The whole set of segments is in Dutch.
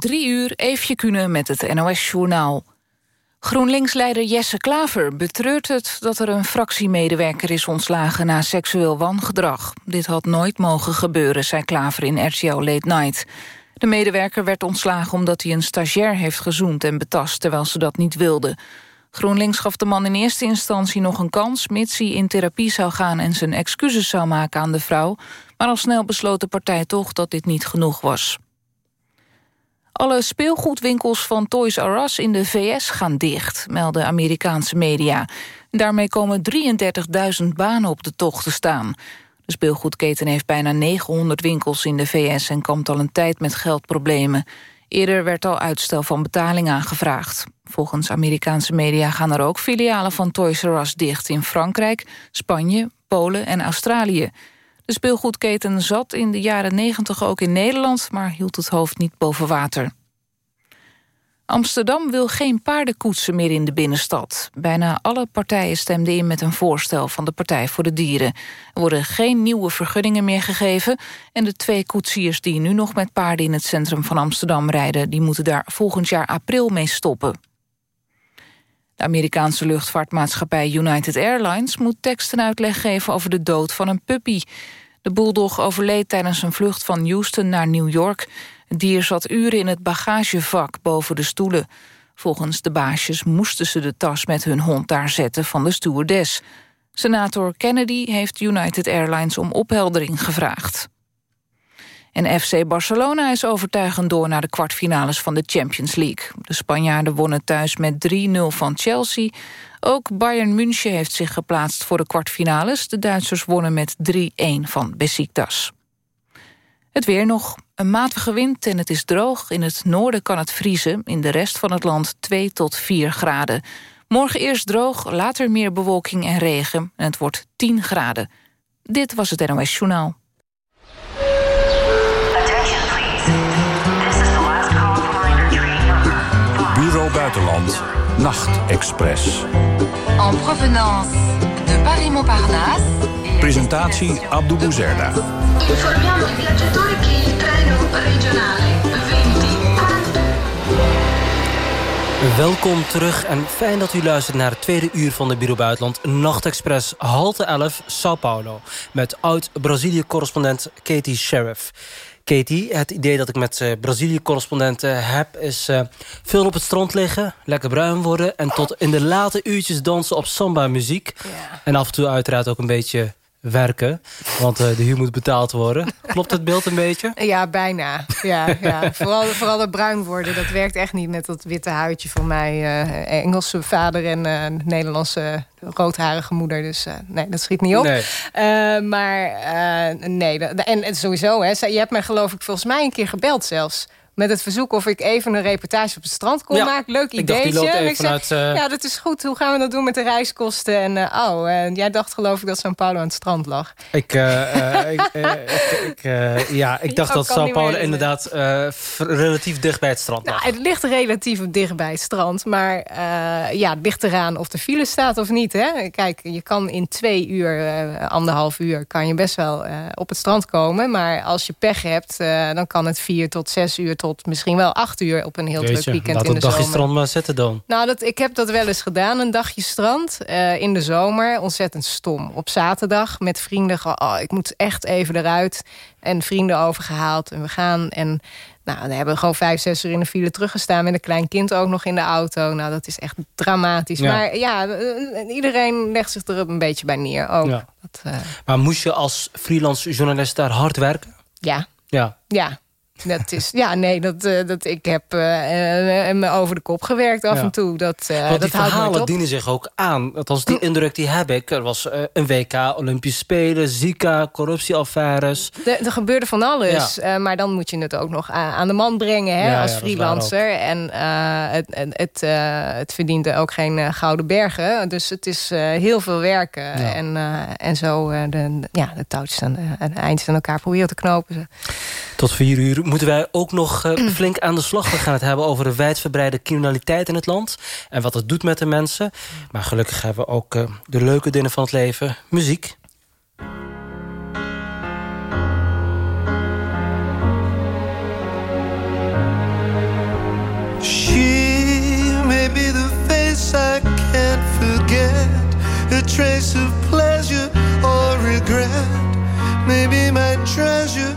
Drie uur, Eefje Kunnen met het NOS-journaal. GroenLinks-leider Jesse Klaver betreurt het dat er een fractiemedewerker is ontslagen na seksueel wangedrag. Dit had nooit mogen gebeuren, zei Klaver in RTL Late Night. De medewerker werd ontslagen omdat hij een stagiair heeft gezoend en betast, terwijl ze dat niet wilde. GroenLinks gaf de man in eerste instantie nog een kans... mits hij in therapie zou gaan en zijn excuses zou maken aan de vrouw... maar al snel besloot de partij toch dat dit niet genoeg was. Alle speelgoedwinkels van Toys R Us in de VS gaan dicht, melden Amerikaanse media. Daarmee komen 33.000 banen op de tocht te staan. De speelgoedketen heeft bijna 900 winkels in de VS... en kampt al een tijd met geldproblemen. Eerder werd al uitstel van betaling aangevraagd. Volgens Amerikaanse media gaan er ook filialen van Toys R Us dicht... in Frankrijk, Spanje, Polen en Australië. De speelgoedketen zat in de jaren 90 ook in Nederland... maar hield het hoofd niet boven water. Amsterdam wil geen paardenkoetsen meer in de binnenstad. Bijna alle partijen stemden in met een voorstel van de Partij voor de Dieren. Er worden geen nieuwe vergunningen meer gegeven... en de twee koetsiers die nu nog met paarden in het centrum van Amsterdam rijden... die moeten daar volgend jaar april mee stoppen. De Amerikaanse luchtvaartmaatschappij United Airlines... moet teksten uitleg geven over de dood van een puppy. De bulldog overleed tijdens een vlucht van Houston naar New York. Het dier zat uren in het bagagevak boven de stoelen. Volgens de baasjes moesten ze de tas met hun hond daar zetten van de stewardess. Senator Kennedy heeft United Airlines om opheldering gevraagd. En FC Barcelona is overtuigend door naar de kwartfinales van de Champions League. De Spanjaarden wonnen thuis met 3-0 van Chelsea. Ook Bayern München heeft zich geplaatst voor de kwartfinales. De Duitsers wonnen met 3-1 van Besiktas. Het weer nog. Een matige wind en het is droog. In het noorden kan het vriezen. In de rest van het land 2 tot 4 graden. Morgen eerst droog, later meer bewolking en regen. En het wordt 10 graden. Dit was het NOS Journaal. Bureau Buitenland, Nachtexpress. En provenance de Paris-Montparnasse. Presentatie Abdou Bouzerda. Informiamo i viaggiatori che il treno regionale 20 Welkom terug en fijn dat u luistert naar het tweede uur van de Bureau Buitenland Nachtexpress halte 11 Sao Paulo met oud-Brazilië-correspondent Katie Sheriff. Katie, het idee dat ik met uh, Brazilië-correspondenten heb... is uh, veel op het strand liggen, lekker bruin worden... en tot in de late uurtjes dansen op samba-muziek. En af en toe uiteraard ook een beetje werken. Want uh, de huur moet betaald worden. Klopt het beeld een beetje? Ja, bijna. Ja, ja. Vooral, vooral het bruin worden. Dat werkt echt niet met dat witte huidje van mij. Uh, Engelse vader en uh, Nederlandse roodharige moeder. Dus nee, dat schiet niet op. Nee. maar nee, en, en sowieso. Hè, je hebt mij geloof ik volgens mij een keer gebeld zelfs met het verzoek of ik even een reportage op het strand kon maken. Leuk ideetje. Ik vanuit, uh... Ja, dat is goed. Hoe gaan we dat doen met de reiskosten? En uh, oh, en jij dacht geloof ik dat São Paulo aan het strand lag. Ik, uh, ik, ik ja, ik dacht dat São Paulo inderdaad relatief dicht bij het strand lag. Nou, het ligt relatief dicht bij het strand. Maar ja, het ligt eraan of de file staat of niet. Hè? Kijk, je kan in twee uur, anderhalf uur... kan je best wel op het strand komen. Maar als je pech hebt, dan kan het vier tot zes uur tot misschien wel acht uur op een heel druk weekend in de een dagje strand maar zetten dan. Nou, dat, ik heb dat wel eens gedaan, een dagje strand uh, in de zomer. Ontzettend stom. Op zaterdag met vrienden, oh, ik moet echt even eruit. En vrienden overgehaald en we gaan. En nou, dan hebben we gewoon vijf, zes uur in de file teruggestaan... met een klein kind ook nog in de auto. Nou, dat is echt dramatisch. Ja. Maar ja, iedereen legt zich er een beetje bij neer. Ook. Ja. Dat, uh... Maar moest je als freelance journalist daar hard werken? Ja. Ja. Ja, dat is, ja, nee, dat, uh, dat, ik heb uh, me over de kop gewerkt af ja. en toe. Dat, uh, Want die dat verhalen dienen zich ook aan. Althans, die indruk die heb ik. Er was een WK, Olympische Spelen, Zika, corruptieaffaires. De, er gebeurde van alles. Ja. maar dan moet je het ook nog aan, de man brengen hè, ja, als freelancer. En het, het, het verdient ook geen gouden bergen. Dus het is heel veel werken. En, en zo de, ja, de touwtjes aan, aan eind aan elkaar proberen te knopen. Tot vier uur moeten wij ook nog eh, mm. flink aan de slag. We gaan het hebben over de wijdverbreide criminaliteit in het land. En wat het doet met de mensen. Maar gelukkig hebben we ook eh, de leuke dingen van het leven. Muziek. She may be the face I can't forget. A trace of pleasure or regret. Maybe my treasure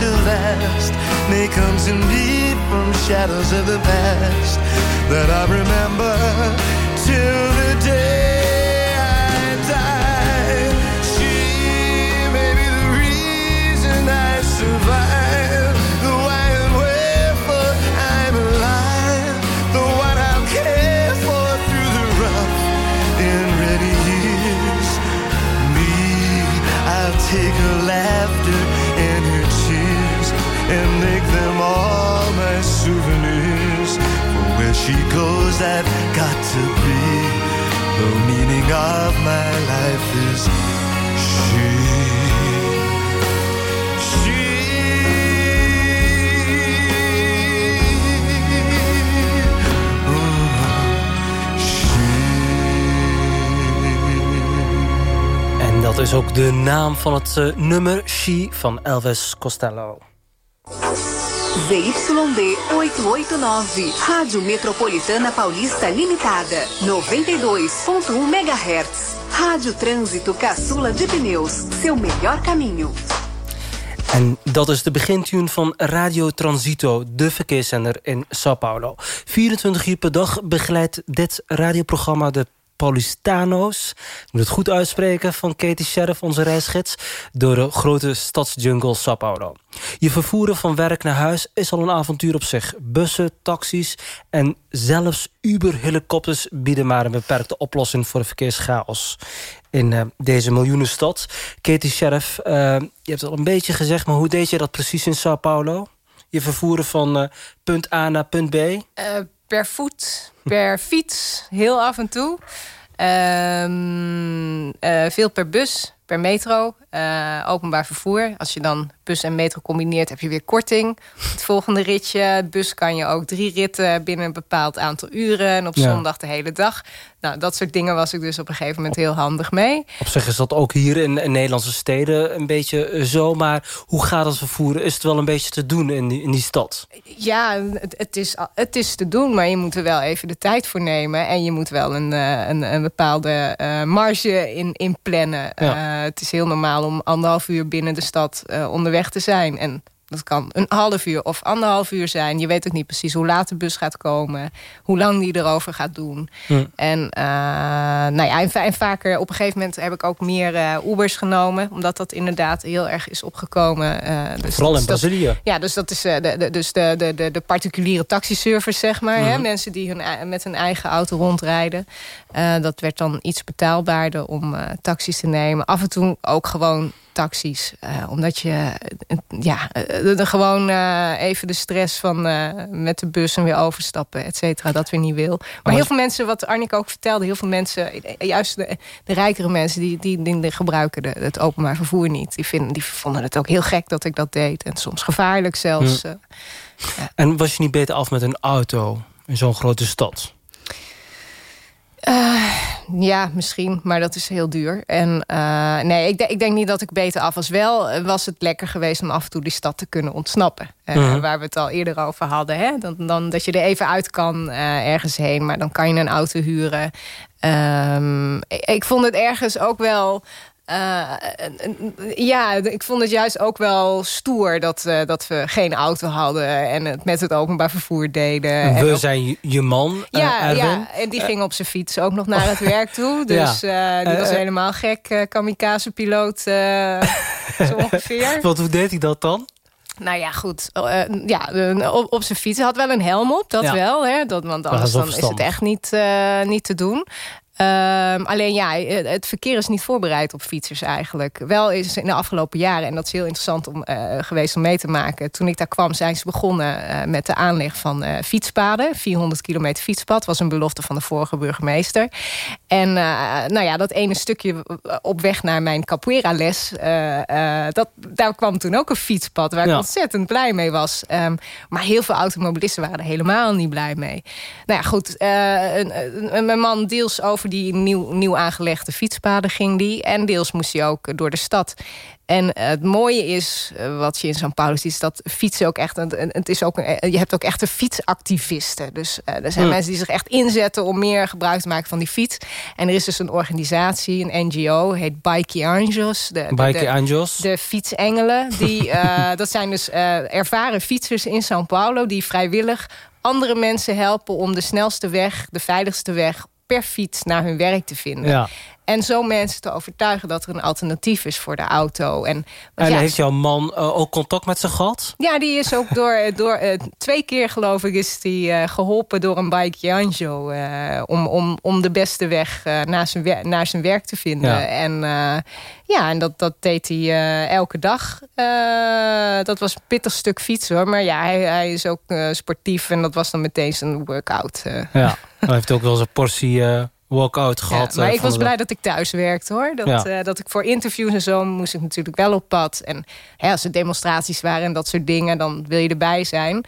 To last, may come to me from shadows of the past that I remember till the day and make them all my souvenirs. For where she goes, I've got to be. The meaning of my life is she. Dat is ook de naam van het eh, nummer She van Elvis Costello. ZYD 889, Rádio Metropolitana Paulista Limitada, 92.1 MHz. Rádio Trânsito Caçula de Pneus, seu melhor caminho. En dat is de begintune van Radio Transito, de verkeerszender in Sao Paulo. 24 uur per dag begeleidt dit radioprogramma de Paulistano's. Ik moet het goed uitspreken van Katie Sheriff, onze reisgids... door de grote stadsjungle Sao Paulo. Je vervoeren van werk naar huis is al een avontuur op zich. Bussen, taxis en zelfs Uber-helikopters... bieden maar een beperkte oplossing voor de verkeerschaos in uh, deze miljoenenstad. Katie Sheriff, uh, je hebt al een beetje gezegd... maar hoe deed je dat precies in Sao Paulo? Je vervoeren van uh, punt A naar punt B? Per voet, per fiets, heel af en toe. Um, veel per bus, per metro, openbaar vervoer. Als je dan bus en metro combineert, heb je weer korting. Het volgende ritje, bus kan je ook drie ritten binnen een bepaald aantal uren. En op ja. zondag de hele dag. Nou, dat soort dingen was ik dus op een gegeven moment heel handig mee. Op zich is dat ook hier in, in Nederlandse steden een beetje zo. Maar hoe gaat het vervoeren? Is het wel een beetje te doen in die, in die stad? Ja, het, het, is, het is te doen, maar je moet er wel even de tijd voor nemen. En je moet wel een, een, een bepaalde uh, marge in, in plannen. Ja. Uh, het is heel normaal om anderhalf uur binnen de stad uh, onderweg te zijn. En dat kan een half uur of anderhalf uur zijn. Je weet ook niet precies hoe laat de bus gaat komen. Hoe lang die erover gaat doen. En, uh, nou ja, en, en, vaker op een gegeven moment heb ik ook meer uh, Ubers genomen. Omdat dat inderdaad heel erg is opgekomen. Uh, dus Vooral in Brazilië. Dat, ja, dus dat is de, de, dus de, de, de, de particuliere taxiservice, zeg maar. Hè? Mensen die hun, met hun eigen auto rondrijden. dat werd dan iets betaalbaarder om taxis te nemen. Af en toe ook gewoon taxis. Eh, omdat je eh, ja, eh, gewoon even de stress van met de bus en weer overstappen, et cetera, dat weer niet wil. Maar heel veel mensen, wat Arnika ook vertelde, heel veel mensen, juist de, de rijkere mensen, die, die, die gebruiken de, het openbaar vervoer niet. Die, vinden, die vonden het ook heel gek dat ik dat deed. En soms gevaarlijk zelfs. En was je niet beter af met een auto in zo'n grote stad? Eh, ja, misschien, maar dat is heel duur. En eh, nee, ik, denk- ik denk niet dat ik beter af was. Wel eh, was het lekker geweest om af en toe die stad te kunnen ontsnappen. Mhm. Waar we het al eerder over hadden. Hè? Dan, dan dat je er even uit kan ergens heen. Maar dan kan je een auto huren. Ehm, ik, ik vond het ergens ook wel... eh, ja, ik vond het juist ook wel stoer dat, eh, dat we geen auto hadden... en het met het openbaar vervoer deden. En We ook- zijn je, man, eh, ja, ja, en die ging op zijn fiets ook nog naar het werk toe. Dus eh, die was helemaal gek, kamikaze-piloot zo ongeveer. Want hoe deed hij dat dan? Nou ja, goed. eh, ja, op, op zijn fiets. Had wel een helm op, dat Ja. wel. Hè? Dat, want Dat anders is wel dan is het echt niet, niet te doen. Ehm, alleen ja, eh, het verkeer is niet voorbereid op fietsers eigenlijk. Wel is in de afgelopen jaren, en dat is heel interessant om, eh, geweest om mee te maken. Toen ik daar kwam zijn ze begonnen eh, met de aanleg van fietspaden. 400 kilometer fietspad was een belofte van de vorige burgemeester. En nou ja, dat ene stukje op weg naar mijn capoeira les... dat, daar kwam toen ook een fietspad waar ik ontzettend blij mee was. Ehm, maar heel veel automobilisten waren er helemaal niet blij mee. Nou ja, goed. een- een- mijn man deels over die nieuw, nieuw aangelegde fietspaden ging die. En deels moest hij ook door de stad. En eh, het mooie is, eh, wat je in São Paulo ziet... is dat fietsen ook echt... Het is ook een, je hebt ook echte fietsactivisten. Dus eh, er zijn Hmm. mensen die zich echt inzetten... om meer gebruik te maken van die fiets. En er is dus een organisatie, een NGO... heet Bike Angels. De, Bike de- Angels. de fietsengelen. Die, eh, dat zijn dus eh, ervaren fietsers in São Paulo... die vrijwillig andere mensen helpen om de snelste weg... de veiligste weg per fiets naar hun werk te vinden. Ja. En zo mensen te overtuigen dat er een alternatief is voor de auto. En, En ja, heeft jouw man eh, ook contact met ze gehad? ja, die is ook door, door eh, twee keer geloof ik is die eh, geholpen door een bike Anjo eh, om, om, om de beste weg eh, naar, zijn naar zijn werk te vinden. Ja. En eh, ja, en dat, dat deed hij eh, elke dag. Eh, dat was een pittig stuk fietsen hoor. Maar ja, hij, hij is ook eh, sportief en dat was dan meteen zijn workout. eh. Ja. Hij heeft ook wel een portie eh walk-out gehad. Ja, maar eh, ik was blij dat ik thuis werkte hoor. Dat, Ja. eh, dat ik voor interviews en zo moest ik natuurlijk wel op pad. En hè, als er demonstraties waren en dat soort dingen, dan wil je erbij zijn.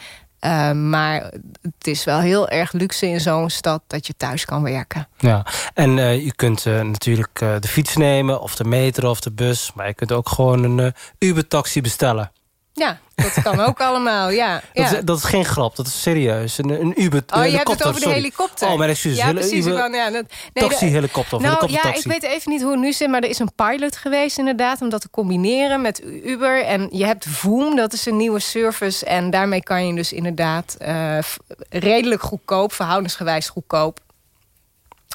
Maar het is wel heel erg luxe in zo'n stad dat je thuis kan werken. Ja, en je kunt natuurlijk de fiets nemen, of de metro of de bus. Maar je kunt ook gewoon een Uber-taxi bestellen. Ja, dat kan ook allemaal. Ja, Dat, is, dat is geen grap, dat is serieus. Een, een Uber Oh, je hebt het over de sorry. helikopter. Oh, mijn excuses. Ja, precies. Uber- ja, dat, nee, taxi, de- helikopter Nou ja, ik weet even niet hoe het nu zit, maar er is een pilot geweest inderdaad... om dat te combineren met Uber. En je hebt Voom, dat is een nieuwe service. En daarmee kan je dus inderdaad eh, redelijk goedkoop, verhoudingsgewijs goedkoop...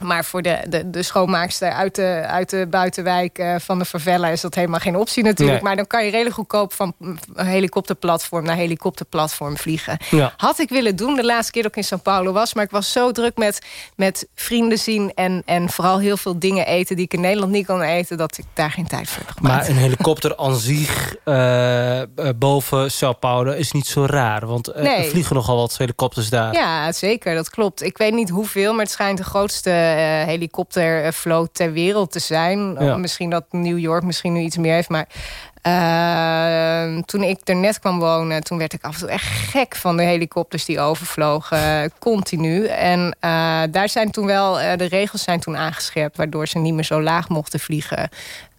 Maar voor de, de, de schoonmaakster uit de, uit de buitenwijk eh, van de favela... is dat helemaal geen optie natuurlijk. Nee. Maar dan kan je redelijk goedkoop van helikopterplatform naar helikopterplatform vliegen. Ja. Had ik willen doen de laatste keer dat ik in São Paulo was. Maar ik was zo druk met, met vrienden zien... En, en vooral heel veel dingen eten die ik in Nederland niet kan eten... dat ik daar geen tijd voor heb gemaakt. Maar een helikopter aan zich eh, eh, boven Sao Paulo is niet zo raar. Want Nee. er vliegen nogal wat helikopters daar. Ja, zeker, dat klopt. Ik weet niet hoeveel, maar het schijnt de grootste helikoptervloot ter wereld te zijn. Ja. Misschien dat New York misschien nu iets meer heeft, maar... eh, toen ik er net kwam wonen, toen werd ik af en toe echt gek van de helikopters die overvlogen, eh, continu. En eh, daar zijn toen wel, eh, de regels zijn toen aangescherpt, waardoor ze niet meer zo laag mochten vliegen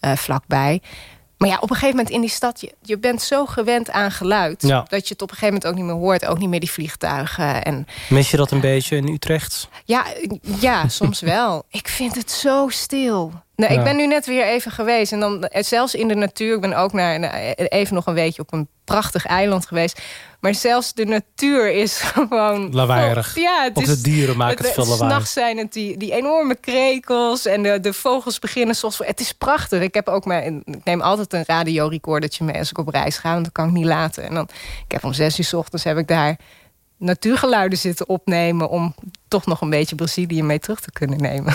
eh, vlakbij. Maar ja, op een gegeven moment in die stad, je, je bent zo gewend aan geluid... Ja. dat je het op een gegeven moment ook niet meer hoort. Ook niet meer die vliegtuigen. En Mis je dat een beetje in Utrecht? ja, ja, soms wel. Ik vind het zo stil. Nee, Ja. Ik ben nu net weer even geweest. En dan eh, zelfs in de natuur. Ik ben ook naar, naar- even nog een weekje op een prachtig eiland geweest. Maar zelfs de natuur is gewoon... Lawaaiig. Ja, het Ook is, de dieren maken het veel lawaai. S'nachts zijn het die, die enorme krekels. En de, de vogels beginnen soms... Het is prachtig. Ik, heb ook mijn, ik neem altijd een radiorecordertje mee als ik op reis ga. Want dat kan ik niet laten. En dan, ik heb om zes uur 's ochtends heb ik daar natuurgeluiden zitten opnemen... om toch nog een beetje Brazilië mee terug te kunnen nemen.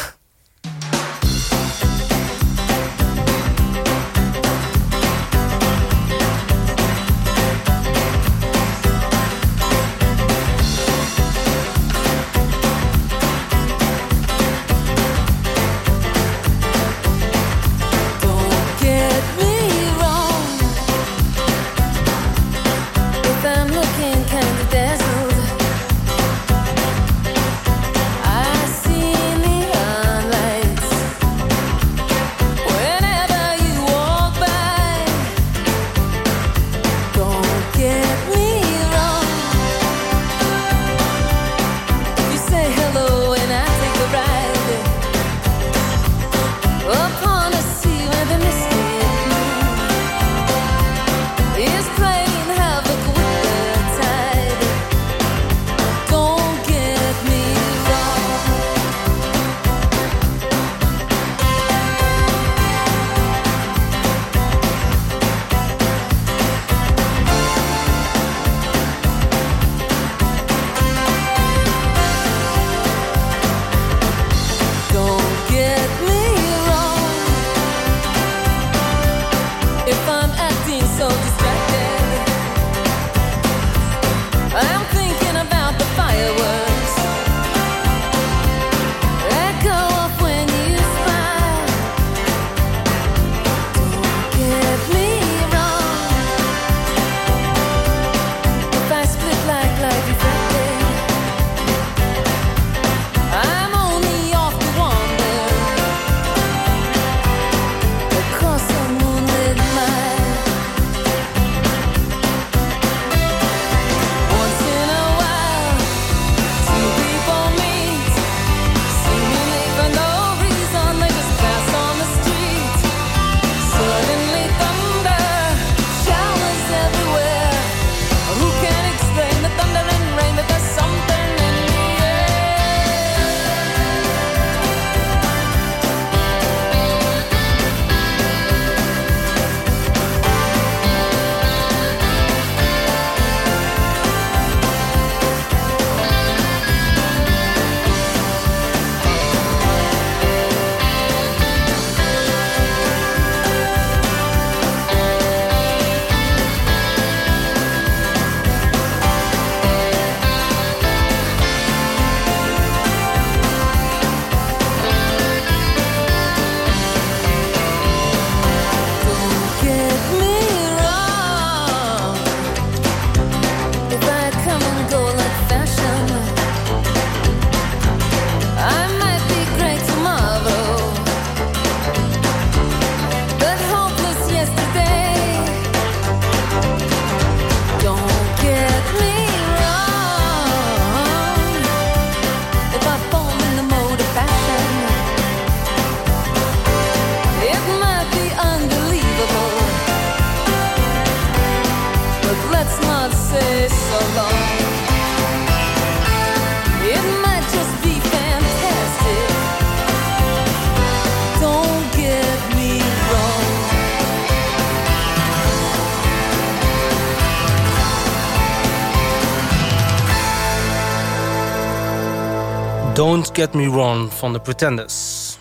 Don't Get Me Wrong van de Pretenders.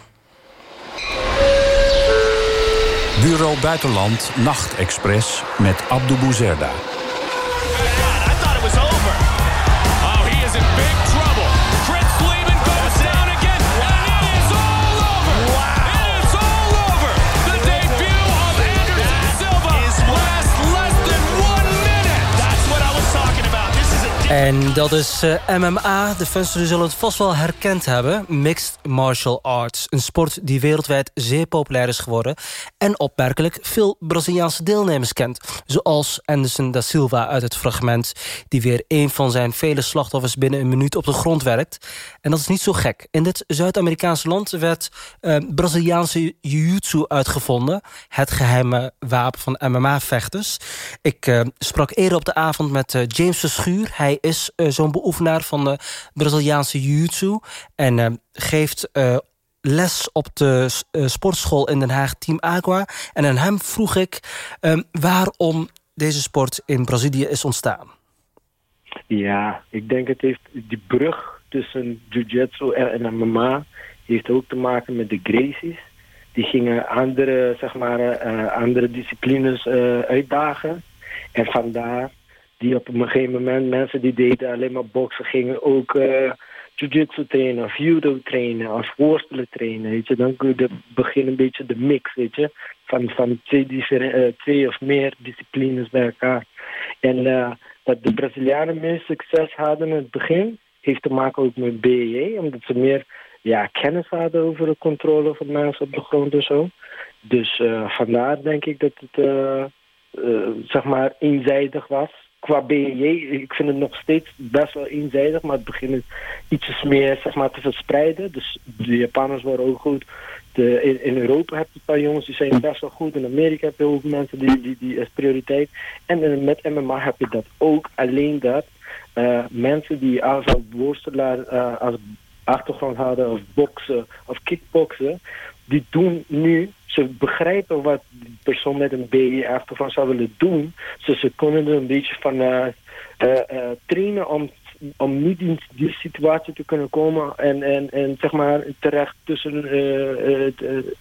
Bureau Buitenland Nachtexpress met Abdou Bouzerda. En dat is eh, MMA. De fans zullen het vast wel herkend hebben. Mixed Martial Arts. Een sport die wereldwijd zeer populair is geworden. En opmerkelijk veel Braziliaanse deelnemers kent. Zoals Anderson da Silva uit het fragment... die weer een van zijn vele slachtoffers binnen een minuut op de grond werkt. En dat is niet zo gek. In dit Zuid-Amerikaanse land werd eh, Braziliaanse jiu-jitsu uitgevonden. Het geheime wapen van MMA-vechters. Ik eh, sprak eerder op de avond met James Verschuur. Hij is eh, zo'n beoefenaar van de Braziliaanse jiu-jitsu. En eh, geeft eh, les op de sportschool in Den Haag, Team Aqua. En aan hem vroeg ik eh, waarom deze sport in Brazilië is ontstaan. Ja, ik denk het heeft die brug tussen jiu-jitsu en, MMA heeft ook te maken met de Gracies. Die gingen andere, zeg maar, andere disciplines uitdagen. En vandaar die op een gegeven moment mensen die deden alleen maar boksen gingen ook eh jiu-jitsu trainen of judo trainen of worstelen trainen. Weet je. Dan kun je beginnen een beetje de mix, weet je. Van, van twee, eh, twee of meer disciplines bij elkaar. En eh, dat de Brazilianen meer succes hadden in het begin, heeft te maken ook met BJJ, omdat ze meer ja, kennis hadden over de controle van mensen op de grond en zo. Dus eh, vandaar denk ik dat het zeg maar eenzijdig was. Qua BJJ, ik vind het nog steeds best wel eenzijdig, maar het begint iets meer zeg maar, te verspreiden. Dus de Japanners worden ook goed. De, in, Europa heb je een paar jongens die zijn best wel goed. In Amerika heb je ook mensen die, die, die prioriteit. En met MMA heb je dat ook. Alleen dat eh, mensen die als worstelaar eh, als achtergrond hadden of boksen of kickboksen, die doen nu, ze begrijpen wat die persoon met een BE achtergrond zou willen doen. Dus ze kunnen er een beetje van eh, eh, eh, trainen om, om niet in die situatie te kunnen komen en, en, en zeg maar terecht tussen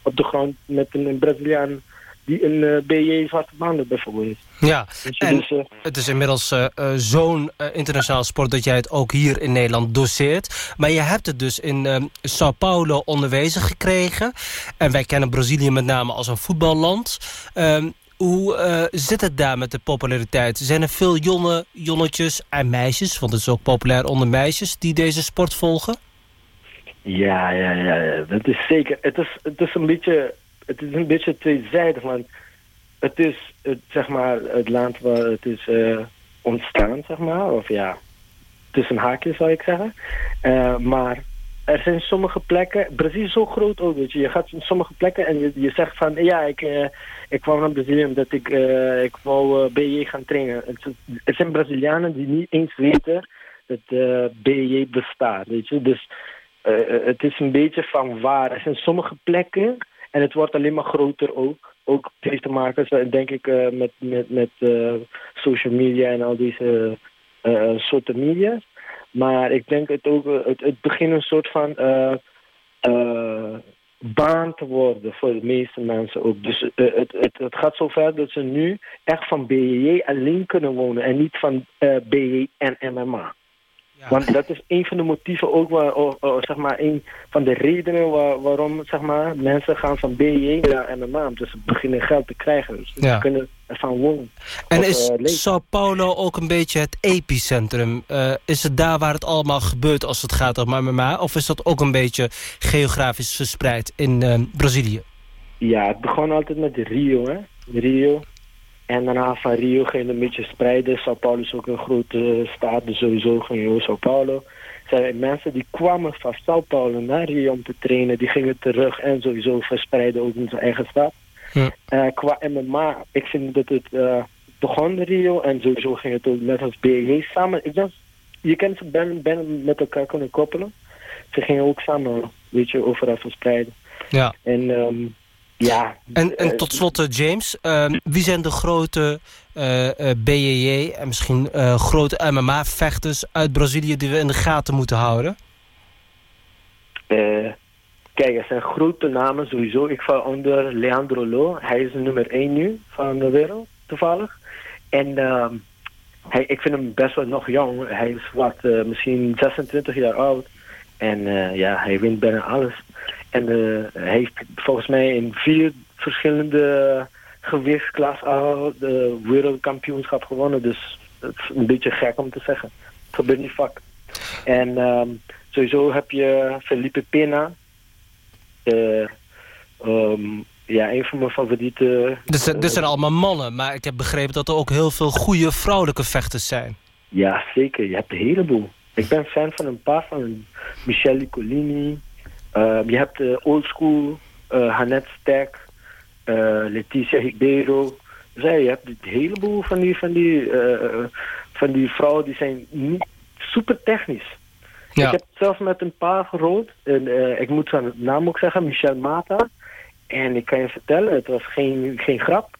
op de grond met een Braziliaan die een eh, BJ zwarte banden bijvoorbeeld. Ja, Dus en dus, eh, het is inmiddels eh, zo'n internationaal sport... dat jij het ook hier in Nederland doseert. Maar je hebt het dus in eh, Sao Paulo onderwezen gekregen. En wij kennen Brazilië met name als een voetballand. Ehm, hoe zit het daar met de populariteit? Zijn er veel jonge jonnetjes en meisjes... want het is ook populair onder meisjes... die deze sport volgen? Ja, ja, ja, ja, dat is zeker. Het is, het is een beetje, het is een beetje tweezijdig, want het is, het, zeg maar, het land waar het is eh, ontstaan, zeg maar, of ja, tussen haakjes zou ik zeggen. Eh, maar er zijn sommige plekken, Brazilië is zo groot ook, weet je, je gaat in sommige plekken en je, je zegt van, ja, ik, eh, ik kwam naar Brazilië omdat ik, eh, ik wou eh, BJ gaan trainen. Het, zijn Brazilianen die niet eens weten dat BJ bestaat, weet je, dus... Het is een beetje van waar. Er zijn sommige plekken en het wordt alleen maar groter ook. Ook heeft te maken, denk ik, eh, met, met, met eh, social media en al deze eh, soorten media's. Maar ik denk het ook, het, het begint een soort van baan te worden voor de meeste mensen ook. Dus het, het, het gaat zover dat ze nu echt van BJJ alleen kunnen wonen en niet van eh BJ en MMA. Want dat is een van de motieven ook, waar, zeg maar, een van de redenen waar, waarom zeg maar, mensen gaan van BJ naar MMA. Dus ze beginnen geld te krijgen. Dus ze kunnen ervan wonen. En Of, is eh. Sao Paulo ook een beetje het epicentrum? Eh, is het daar waar het allemaal gebeurt als het gaat om MMA? Of is dat ook een beetje geografisch verspreid in eh, Brazilië? Ja, het begon altijd met Rio, hè. Rio. En daarna van Rio ging het een beetje spreiden. Sao Paulo is ook een grote stad, dus sowieso ging je Sao Paulo. Zijn mensen die kwamen van Sao Paulo naar Rio om te trainen, die gingen terug en sowieso verspreiden ook in zijn eigen stad. Ja. Eh, qua MMA, ik vind dat het, eh, begon Rio en sowieso ging het ook net als BG samen. Ik dacht, je kent ze ben, ben met elkaar kunnen koppelen. Ze gingen ook samen, weet je, overal verspreiden. Ja. En ehm, ja. En, en tot slot, eh, James, ehm, wie zijn de grote eh, eh, BJJ en misschien grote MMA-vechters uit Brazilië die we in de gaten moeten houden? Kijk, er zijn grote namen sowieso. Ik val onder Leandro Lo. Hij is nummer 1 nu van de wereld, toevallig. En ehm, hij, ik vind hem best wel nog jong. Hij is wat, misschien 26 jaar oud. En ja, hij wint bijna alles. En eh, heeft volgens mij in vier verschillende gewichtsklassen al de wereldkampioenschap gewonnen. Dus het is een beetje gek om te zeggen. Het gebeurt niet vaak. En ehm, sowieso heb je Felipe Pena. Eh, ehm, ja, een van mijn favoriete... Dus, eh, dit zijn allemaal mannen, maar ik heb begrepen dat er ook heel veel goede vrouwelijke vechters zijn. Ja, zeker. Je hebt een heleboel. Ik ben fan van een paar van Michelle Colini. Ehm, je hebt de old school, uh, Hanet Stek, eh, Leticia Ribeiro. Dus ja, je hebt een heleboel van die, van die, eh, van die vrouwen die zijn niet super technisch. Ja. Ik heb zelfs met een paar gerold. En, eh, ik moet zijn naam ook zeggen, Michel Mata. En ik kan je vertellen, het was geen, geen grap.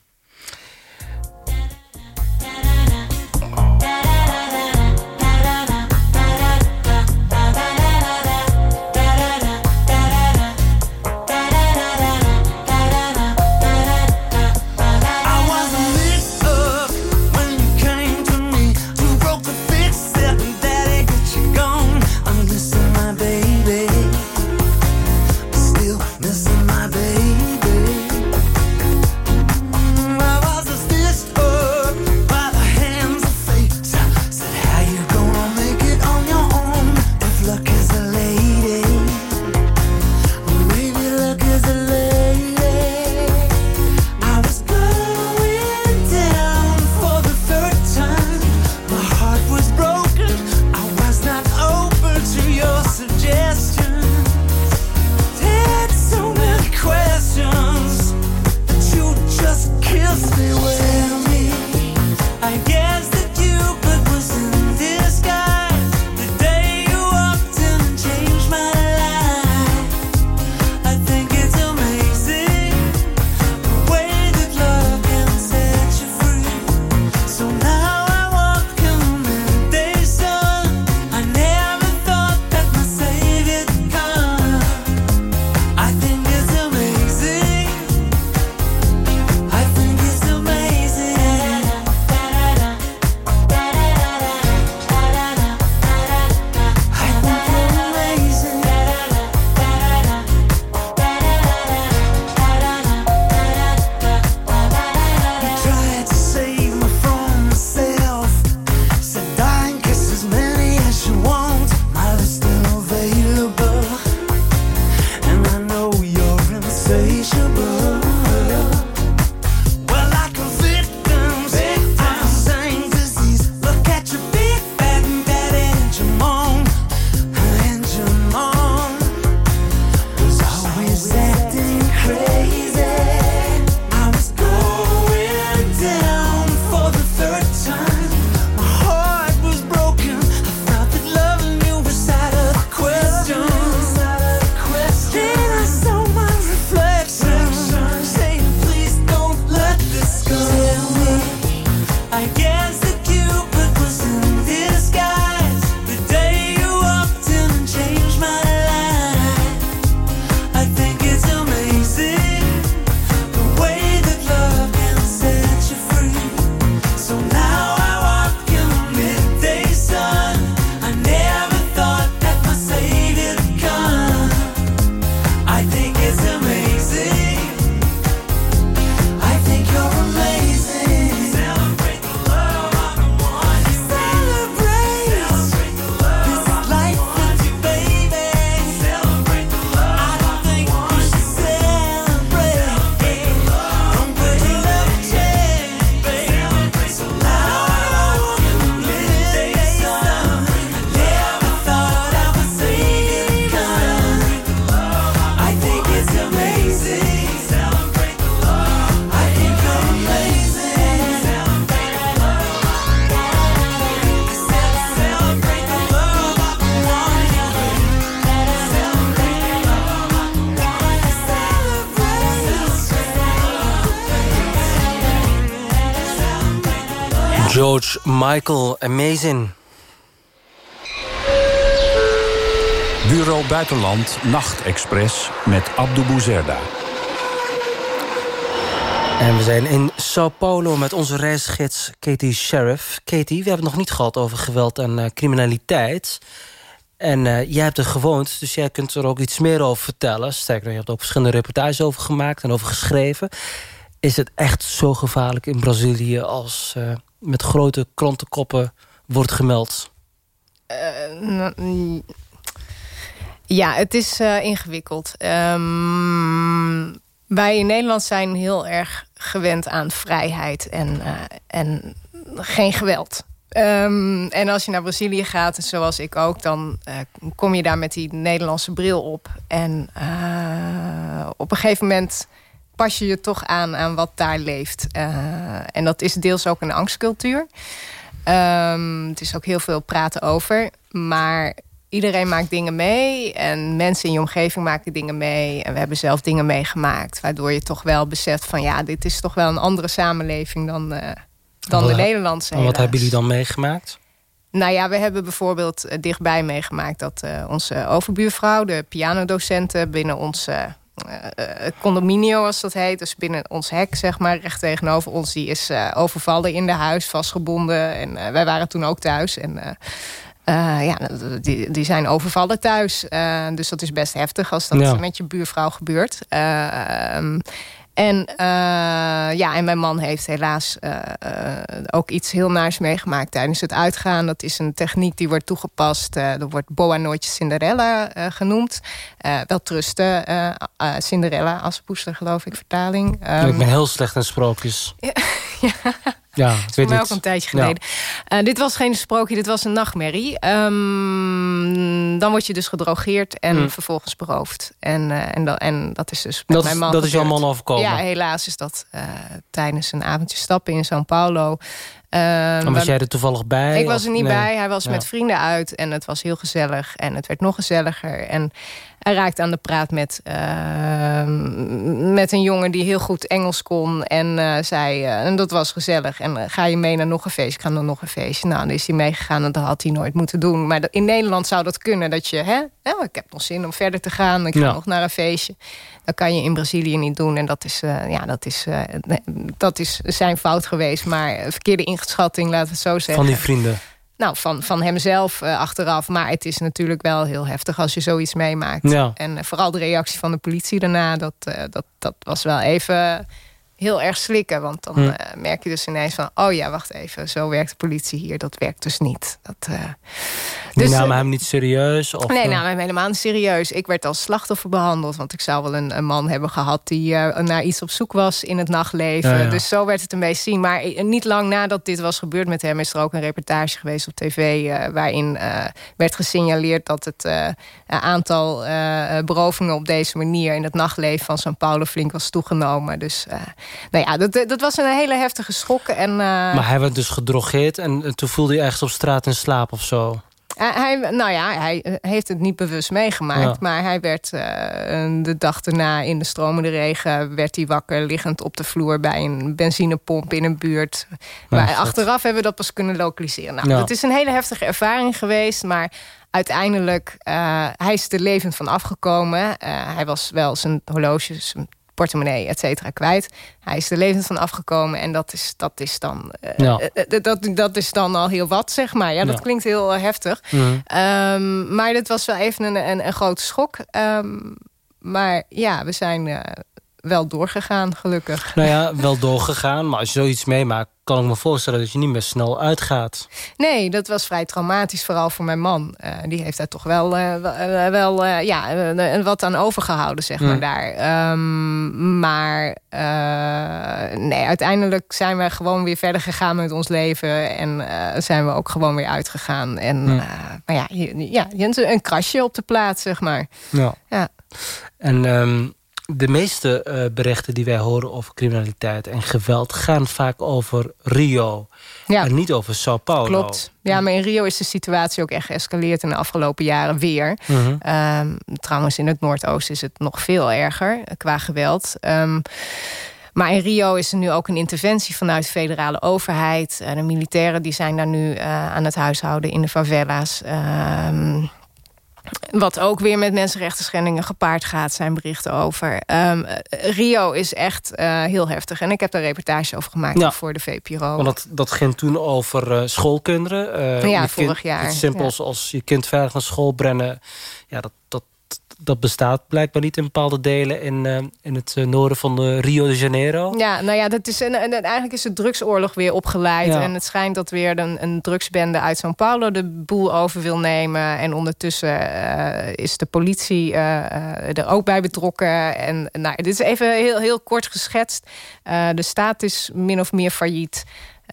George Michael, amazing. Bureau Buitenland Nachtexpress met Abdou Bouzerda. En we zijn in Sao Paulo met onze reisgids Katie Sheriff. Katie, we hebben het nog niet gehad over geweld en eh, criminaliteit. En eh, jij hebt er gewoond, dus jij kunt er ook iets meer over vertellen. Sterker, je hebt er ook verschillende reportages over gemaakt en over geschreven. Is het echt zo gevaarlijk in Brazilië als eh, met grote krantenkoppen wordt gemeld? Mm, Ja, het is eh, ingewikkeld. Ehm, wij in Nederland zijn heel erg gewend aan vrijheid en, eh, en geen geweld. Ehm, en als je naar Brazilië gaat, zoals ik ook... dan eh, kom je daar met die Nederlandse bril op. En eh, op een gegeven moment pas je je toch aan aan wat daar leeft. Eh, en dat is deels ook een angstcultuur. Ehm, het is ook heel veel praten over. Maar iedereen maakt dingen mee. En mensen in je omgeving maken dingen mee. En we hebben zelf dingen meegemaakt. Waardoor je toch wel beseft van... ja, dit is toch wel een andere samenleving dan, eh, dan de Nederlandse. En wat hebben jullie dan meegemaakt? Nou ja, we hebben bijvoorbeeld eh, dichtbij meegemaakt... dat onze overbuurvrouw, de pianodocenten... binnen ons eh, eh, eh, condominio, als dat heet... dus binnen ons hek, zeg maar, recht tegenover ons... die is eh, overvallen in de huis, vastgebonden. En wij waren toen ook thuis. En ja, die, die zijn overvallen thuis. Dus dat is best heftig als dat Ja. met je buurvrouw gebeurt. Ehm, en, eh, ja, en mijn man heeft helaas eh, eh, ook iets heel naars meegemaakt tijdens het uitgaan. Dat is een techniek die wordt toegepast. dat wordt Boa Noite Cinderella genoemd. Wel trusten, Cinderella, Assepoester geloof ik, vertaling. Ehm, ik ben heel slecht in sprookjes. Ja, Ja, ik weet niet. ook een tijdje Ja. geleden. Eh, dit was geen sprookje, dit was een nachtmerrie. Ehm, dan word je dus gedrogeerd en Hmm. vervolgens beroofd. En, eh, en, dat, en dat is dus Dat mijn is- man dat is jouw man overkomen? Ja, helaas is dat eh, tijdens een avondje stappen in São Paulo. En was jij er toevallig bij? ik was er niet nee? bij. Hij was Ja. met vrienden uit en het was heel gezellig. En het werd nog gezelliger. En hij raakte aan de praat met, ehm, met een jongen die heel goed Engels kon. En eh, zei, eh, en dat was gezellig. En eh, ga je mee naar nog een feestje? Ik ga naar nog een feestje. Nou, dan is hij meegegaan en dat had hij nooit moeten doen. Maar in Nederland zou dat kunnen. Dat je, hè, nou, ik heb nog zin om verder te gaan. Ik ga Ja. nog naar een feestje. Dat kan je in Brazilië niet doen. En dat is, ja, dat is, dat is zijn fout geweest. Maar verkeerde inschatting, laten we het zo zeggen. Van die vrienden. Nou, van, van hemzelf eh, achteraf. Maar het is natuurlijk wel heel heftig als je zoiets meemaakt. Ja. En eh, vooral de reactie van de politie daarna... dat, eh, dat, dat was wel even heel erg slikken. Want dan Hm. merk je dus ineens van... oh ja, wacht even, zo werkt de politie hier. Dat werkt dus niet. Dat, eh, Die dus, namen eh, hem niet serieus? Of, Nee, eh, nou, hem helemaal niet serieus. Ik werd als slachtoffer behandeld. Want ik zou wel een, een man hebben gehad die eh, naar iets op zoek was in het nachtleven. Ja, ja. Dus zo werd het een beetje zien. Maar niet lang nadat dit was gebeurd met hem... is er ook een reportage geweest op tv... waarin werd gesignaleerd dat het aantal berovingen op deze manier... in het nachtleven van São Paulo flink was toegenomen. Dus nou ja, dat, dat was een hele heftige schok. En, Maar hij werd dus gedrogeerd en toen voelde hij ergens op straat in slaap of zo. Hij, hij- nou ja, hij eh, heeft het niet bewust meegemaakt. Ja. Maar hij werd eh, de dag daarna in de stromende regen... werd hij wakker liggend op de vloer bij een benzinepomp in een buurt. Maar achteraf hebben we dat pas kunnen lokaliseren. Nou, Ja. Dat is een hele heftige ervaring geweest. Maar uiteindelijk, eh, hij is er levend van afgekomen. Eh, hij was wel zijn horloge, zijn portemonnee, et cetera, kwijt. Hij is er levend van afgekomen. En dat is, dat is dan... Ja. eh, dat, dat is dan al heel wat, zeg maar. Ja, dat Ja. klinkt heel heftig. Mhm. Ehm, maar dit was wel even een, een, een grote schok. Ehm, maar ja, we zijn wel doorgegaan, gelukkig. Nou ja, wel doorgegaan. Maar als je zoiets meemaakt, kan ik me voorstellen dat je niet meer snel uitgaat. Nee, dat was vrij traumatisch, vooral voor mijn man. Eh, die heeft daar toch wel, eh, wel, eh, ja, wat aan overgehouden, zeg maar, daar. Ehm, maar nee, uiteindelijk zijn we gewoon weer verder gegaan met ons leven. En zijn we ook gewoon weer uitgegaan. En, eh, maar ja, je, ja, een krasje op de plaats, zeg maar. Ja. Ja. En ehm, de meeste eh, berichten die wij horen over criminaliteit en geweld... gaan vaak over Rio Ja. en niet over Sao Paulo. Klopt. Ja, maar in Rio is de situatie ook echt geëscaleerd in de afgelopen jaren weer. Mhm. Ehm, trouwens, in het Noordoosten is het nog veel erger eh, qua geweld. Ehm, Maar in Rio is er nu ook een interventie vanuit de federale overheid. Uh, de militairen die zijn daar nu uh, aan het huishouden in de favela's. Uh, wat ook weer met mensenrechten schendingen gepaard gaat, zijn berichten over. Um, Rio is echt uh, heel heftig. En ik heb daar reportage over gemaakt ja. voor de VPRO. Want dat, dat ging toen over uh, schoolkinderen. ja, vorig kind, jaar. Iets simpels ja. als je kind veilig naar school brengen. Ja, dat, dat, dat bestaat blijkbaar niet in bepaalde delen in, uh, in het uh, noorden van Rio de Janeiro. Ja, nou ja, dat is een, een, eigenlijk is de drugsoorlog weer opgeleid. Ja. En het schijnt dat weer een, een drugsbende uit São Paulo de boel over wil nemen. En ondertussen uh, is de politie er ook bij betrokken. En nou, dit is even heel, heel kort geschetst. de staat is min of meer failliet.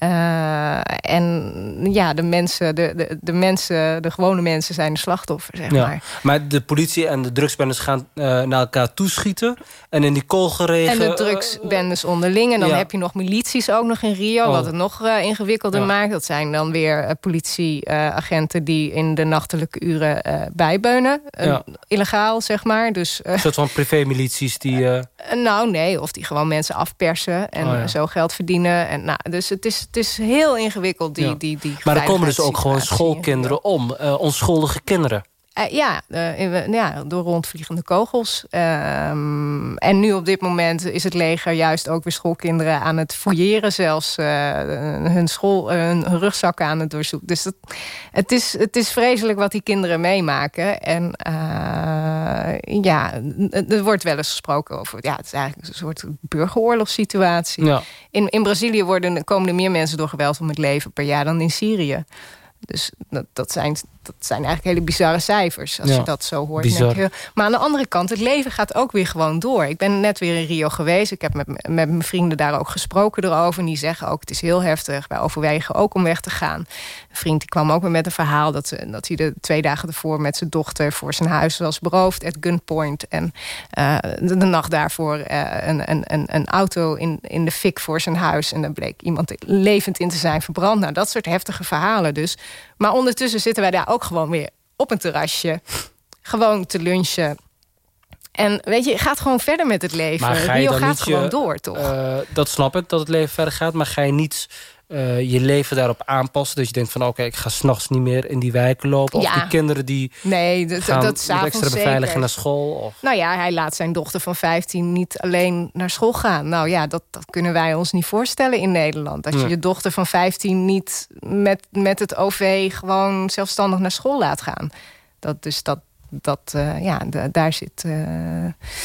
Uh, en ja, de mensen, de, de, de mensen, de gewone mensen zijn de slachtoffer, zeg ja. maar. Maar de politie en de drugsbendes gaan uh, naar elkaar toeschieten. En in die koolgeregen... En de drugsbendes onderling. En dan ja. heb je nog milities ook nog in Rio, oh. wat het nog uh, ingewikkelder ja. maakt. Dat zijn dan weer politieagenten die in de nachtelijke uren bijbeunen. illegaal, zeg maar. Dus, een soort van privé-milities die... nou, nee, of die gewoon mensen afpersen en oh, zo geld verdienen. En, nou, dus het is het is heel ingewikkeld, die, ja. die, die Maar er komen dus ook gewoon schoolkinderen om. Uh, onschuldige kinderen. Uh, ja, uh, ja, door rondvliegende kogels. Um, en nu op dit moment is het leger juist ook weer schoolkinderen aan het fouilleren. Zelfs hun, school, hun rugzakken aan het doorzoeken. Dus dat, het, is, het is vreselijk wat die kinderen meemaken. En ja, er wordt wel eens gesproken over... Ja, het is eigenlijk een soort burgeroorlogssituatie. Ja. In, in Brazilië worden, komen er meer mensen door geweld om het leven per jaar dan in Syrië. Dus dat, dat, zijn, dat zijn eigenlijk hele bizarre cijfers. Als ja, je dat zo hoort. bizar. Je, maar aan de andere kant, het leven gaat ook weer gewoon door. Ik ben net weer in Rio geweest. Ik heb met, met mijn vrienden daar ook gesproken erover. En die zeggen ook, het is heel heftig. Wij overwegen ook om weg te gaan. Een vriend die kwam ook weer met een verhaal... dat, dat hij de twee dagen ervoor met zijn dochter voor zijn huis was beroofd. At gunpoint. En uh, de, de, nacht daarvoor uh, een, een, een auto in, in de fik voor zijn huis. En daar bleek iemand levend in te zijn verbrand. Nou, dat soort heftige verhalen dus. Maar ondertussen zitten wij daar ook gewoon weer op een terrasje. Gewoon te lunchen. En weet je, gaat gewoon verder met het leven. Maar Rio dan gaat niet gewoon je, door, toch? Uh, dat snap ik, dat het leven verder gaat. Maar ga je niet uh, je leven daarop aanpassen? Dat je denkt van, oké, okay, ik ga s'nachts niet meer in die wijken lopen. Ja. Of die kinderen die nee, dat, gaan dat, dat extra beveiliging naar school. Of... Nou ja, hij laat zijn dochter van 15 niet alleen naar school gaan. Nou ja, dat, dat kunnen wij ons niet voorstellen in Nederland. Dat je Ja. je dochter van 15 niet met, met het OV... gewoon zelfstandig naar school laat gaan. Dat, dus dat, dat uh, ja, da- daar zit... Uh,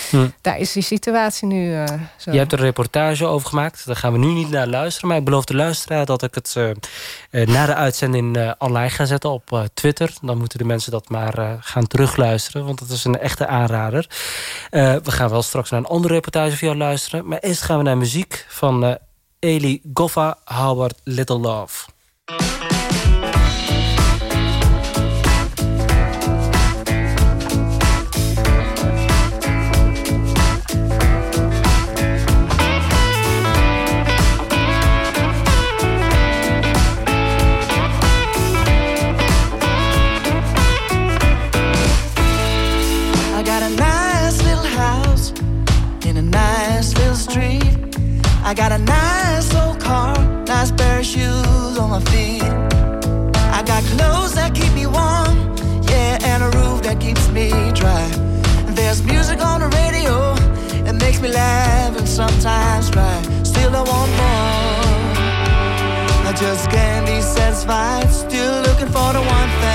Hm. Daar is die situatie nu uh, zo. Je hebt er een reportage over gemaakt. Daar gaan we nu niet naar luisteren. Maar ik beloof de luisteraar dat ik het na de uitzending online ga zetten op Twitter. Dan moeten de mensen dat maar gaan terugluisteren. Want het is een echte aanrader. we gaan wel straks naar een andere reportage van jou luisteren. Maar eerst gaan we naar muziek van Eli Goffa, Howard Little Love. I got a nice old car, nice pair of shoes on my feet. I got clothes that keep me warm, yeah, and a roof that keeps me dry. There's music on the radio that makes me laugh and sometimes cry. Still, I want more. I just can't be satisfied. Still looking for the one thing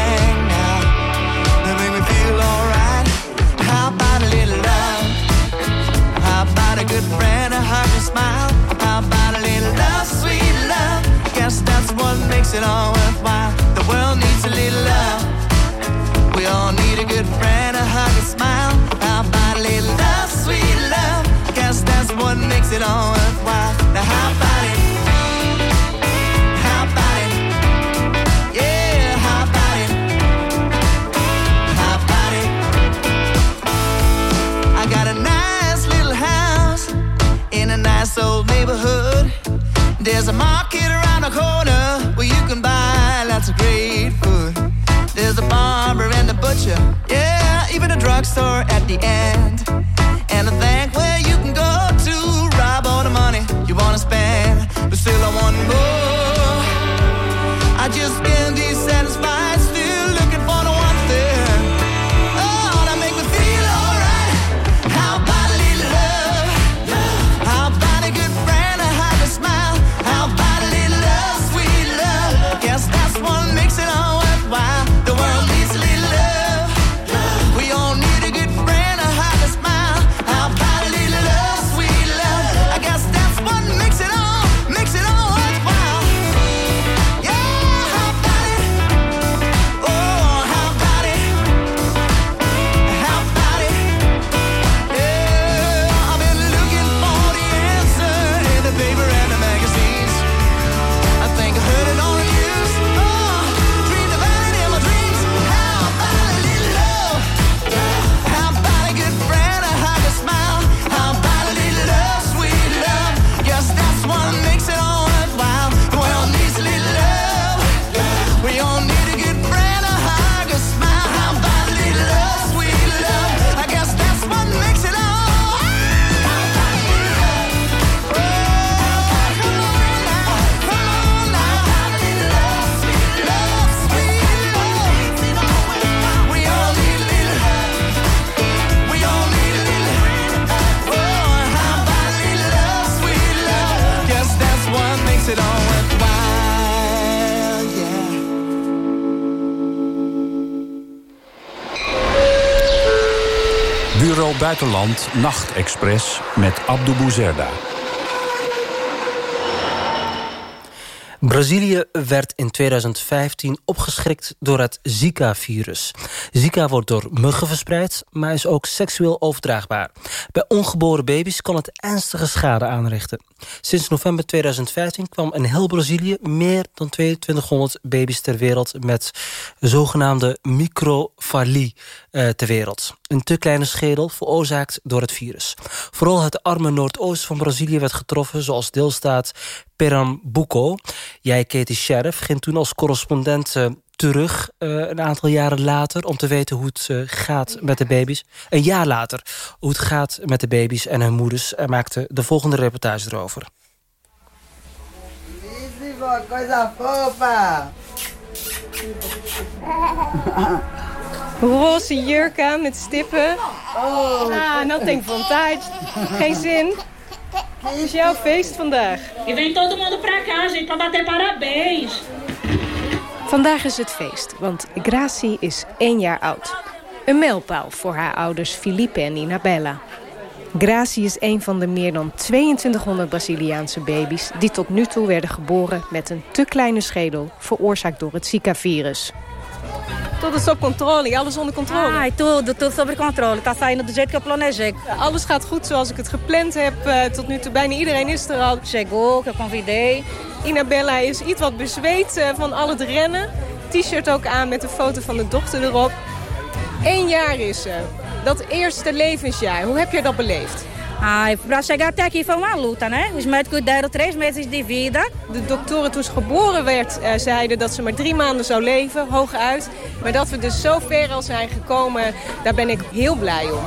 Buitenland Nachtexpress met Abdou Bouzerda. Brazilië werd in 2015 opgeschrikt door het Zika-virus. Zika wordt door muggen verspreid, maar is ook seksueel overdraagbaar. Bij ongeboren baby's kan het ernstige schade aanrichten. Sinds november 2015 kwam in heel Brazilië meer dan 2200 baby's ter wereld met zogenaamde microfalie eh, ter wereld. Een te kleine schedel veroorzaakt door het virus. Vooral het arme noordoosten van Brazilië werd getroffen, zoals deelstaat Pernambuco. Jij, Katie Sheriff, ging toen als correspondent eh, terug eh, een aantal jaren later... om te weten hoe het gaat met de baby's. Een jaar later, hoe het gaat met de baby's en hun moeders... en maakte de volgende reportage erover. coisa fofa! Roze jurk aan met stippen. ah, nothing vantage. Geen zin. Het is jouw feest vandaag. E vem todo mundo pra cá, gente, pra bater parabéns. Vandaag is het feest, want Gracie is één jaar oud. Een mijlpaal voor haar ouders Felipe en Inabella. Gracie is een van de meer dan 2200 Braziliaanse baby's... die tot nu toe werden geboren met een te kleine schedel... veroorzaakt door het Zika-virus. Tudo sob controle, alles onder controle. Ai, tudo, tudo sobre controle. Tá saindo do jeito que eu planejei. Alles gaat goed zoals ik het gepland heb. Eh, tot nu toe bijna iedereen is er al. Chegou, que eu convidei. Inabella is iets wat bezweet eh, van al het rennen. T-shirt ook aan met een foto van de dochter erop. Eén jaar is ze. Dat eerste levensjaar, hoe heb je dat beleefd? Ai, pra chegar até aqui foi uma luta, né? Os médicos deram três meses de vida. De doktoren toen ze geboren werd eh, zeiden dat ze maar drie maanden zou leven, hooguit. Maar dat we dus zo ver al zijn gekomen, daar ben ik heel blij om.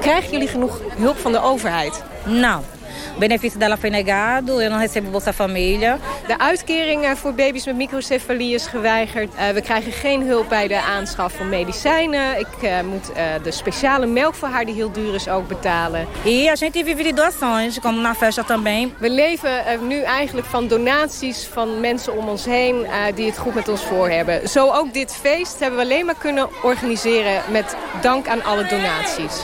Krijgen jullie genoeg hulp van de overheid? Não. Benefício dela foi negado, eu não recebo Bolsa Família. De uitkering eh, voor baby's met microcefalie is geweigerd. Eh, we krijgen geen hulp bij de aanschaf van medicijnen. Ik eh, moet eh, de speciale melk voor haar, die heel duur is, ook betalen. E a gente vive de doações, como na festa também. We leven nu eigenlijk van donaties van mensen om ons heen eh, die het goed met ons voor hebben. Zo ook dit feest hebben we alleen maar kunnen organiseren met dank aan alle donaties.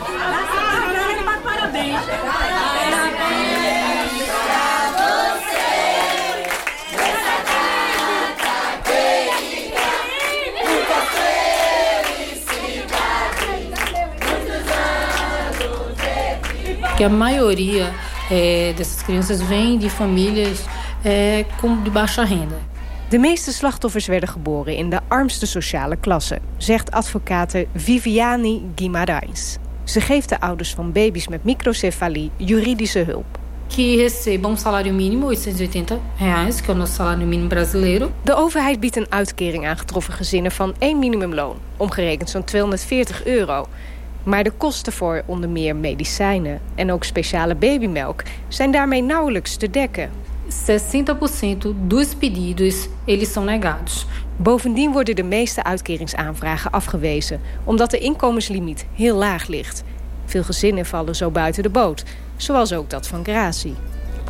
Que a maioria eh, dessas crianças vem de famílias eh, com, de baixa renda. De meeste slachtoffers werden geboren in de armste sociale klasse, zegt advocate Viviane Guimarães. Ze geeft de ouders van baby's met microcefalie juridische hulp. Que recebam um salário mínimo, 880 reais, que é o nosso salário mínimo brasileiro. De overheid biedt een uitkering aan getroffen gezinnen van één minimumloon, omgerekend zo'n 240 euro. Maar de kosten voor onder meer medicijnen en ook speciale babymelk zijn daarmee nauwelijks te dekken. 60% dos pedidos, eles são negados. Bovendien worden de meeste uitkeringsaanvragen afgewezen... omdat de inkomenslimiet heel laag ligt. Veel gezinnen vallen zo buiten de boot, zoals ook dat van Gracie.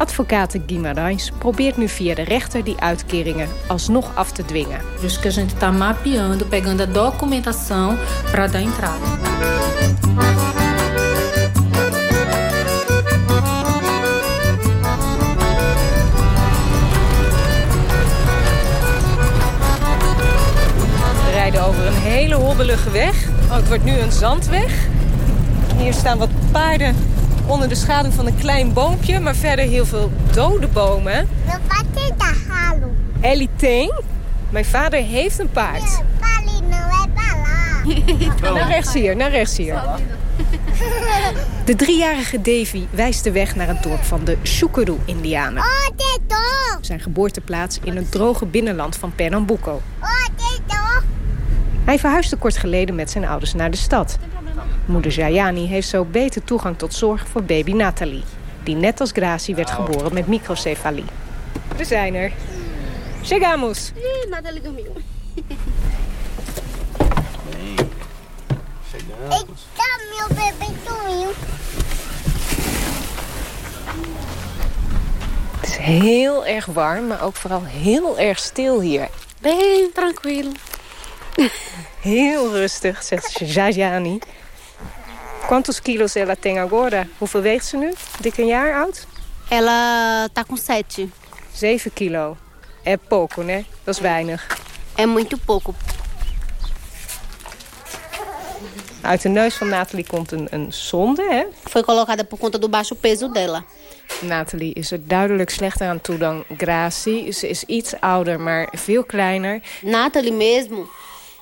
Advocate Guimarães probeert nu via de rechter die uitkeringen alsnog af te dwingen. Dus que a gente está mapeando, pegando a documentação para dar entrada. We rijden over een hele hobbelige weg. Oh, het wordt nu een zandweg. Hier staan wat paarden onder de schaduw van een klein boompje, maar verder heel veel dode bomen. Ellie tem. Mijn vader heeft een paard. Naar rechts hier, naar rechts hier. De driejarige Davy wijst de weg naar het dorp van de Shukuru-Indianen. Zijn geboorteplaats in het droge binnenland van Pernambuco. Hij verhuisde kort geleden met zijn ouders naar de stad. Moeder Jayani heeft zo beter toegang tot zorg voor baby Nathalie... die net als Gracie werd geboren met microcefalie. We zijn er. Chegamos. Nathalie dormiu. Eita, meu bebê dormiu. Het is heel erg warm, maar ook vooral heel erg stil hier. Bem tranquilo. Heel rustig, zegt Jajani. Quantos kilos ela tem agora? Hoeveel weegt ze nu? Dik een jaar oud? Ela tá com sete. 7 kilo. É pouco, né? Dat is weinig. É muito pouco. Uit de neus van Nathalie komt een, een sonde, hè? Foi colocada por conta do baixo peso dela. Nathalie is er duidelijk slechter aan toe dan Gracie. Ze is iets ouder, maar veel kleiner. Nathalie mesmo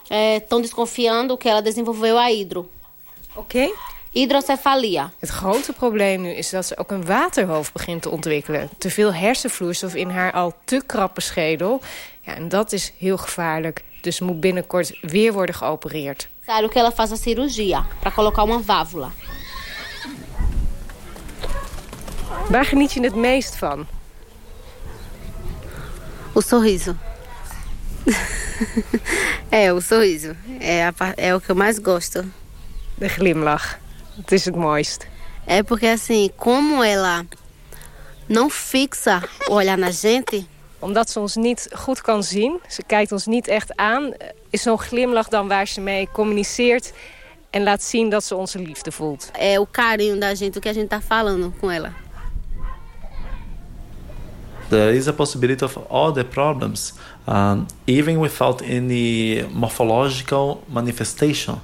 estão desconfiando que ela desenvolveu a hidro. Oké. Hidrocefalia. Het grote probleem nu is dat ze ook een waterhoofd begint te ontwikkelen. Te veel hersenvloeistof in haar al te krappe schedel. Ja, en dat is heel gevaarlijk. Dus moet binnenkort weer worden geopereerd. Claro que ela faz a cirurgia para colocar uma válvula. Waar geniet je het meest van? O sorriso. é, o sorriso. É, a é o que eu mais gosto. De glimlach. Het is het mooist. É porque assim, como ela não fixa o olhar na gente, Omdat ze ons niet goed kan zien, ze kijkt ons niet echt aan... is zo'n glimlach dan waar ze mee communiceert... en laat zien dat ze onze liefde voelt. é o carinho da gente, o que a gente tá falando com ela. There is a possibility of other problems, um, even without any morphological manifestation.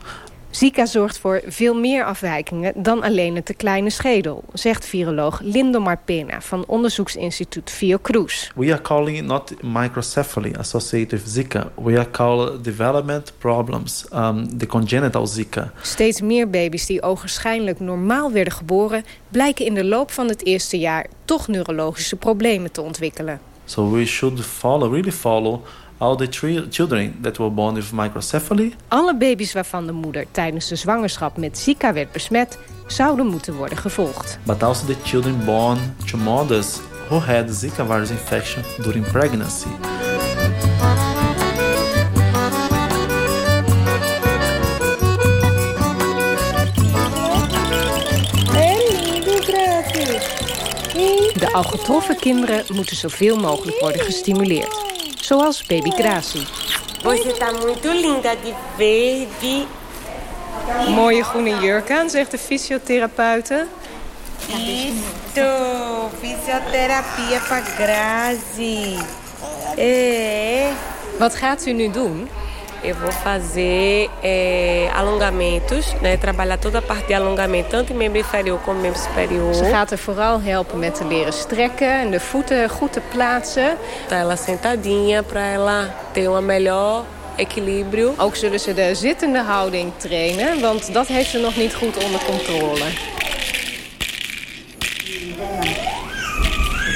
Zika zorgt voor veel meer afwijkingen dan alleen het te kleine schedel... zegt viroloog Lindomar Pena van onderzoeksinstituut Fiocruz. We are calling not microcephaly associated with Zika. We are calling development problems, um, the congenital Zika. Steeds meer baby's die ogenschijnlijk normaal werden geboren... blijken in de loop van het eerste jaar toch neurologische problemen te ontwikkelen. So we should follow, really follow all the children that were born with microcephaly. Alle baby's waarvan de moeder tijdens de zwangerschap met Zika werd besmet... zouden moeten worden gevolgd. but also the children born to mothers who had Zika virus infection during pregnancy. De al getroffen kinderen moeten zoveel mogelijk worden gestimuleerd. Zoals baby Gracie. Você tá muito linda de verde. Mooie groene jurk aan, zegt de fysiotherapeute. Isso, fisioterapia pra Grazi. Wat gaat u nu doen? Eu vou fazer é, alongamentos, né? Trabalhar toda a parte de alongamento, tanto em membro inferior como membro superior. Ze gaat er vooral helpen met te leren strekken en de voeten goed te plaatsen. Tá ela sentadinha para ela ter uma melhor equilíbrio. Ook zullen ze de zittende houding trainen, want dat heeft ze nog niet goed onder controle.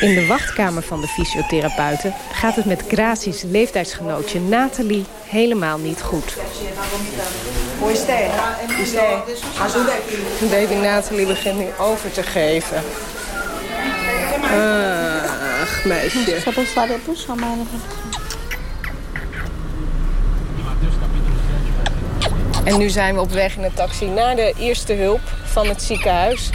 In de wachtkamer van de fysiotherapeuten gaat het met Gracie's leeftijdsgenootje Nathalie helemaal niet goed. Baby Nathalie begint nu over te geven. Ach, meisje. En nu zijn we op weg in de taxi naar de eerste hulp van het ziekenhuis.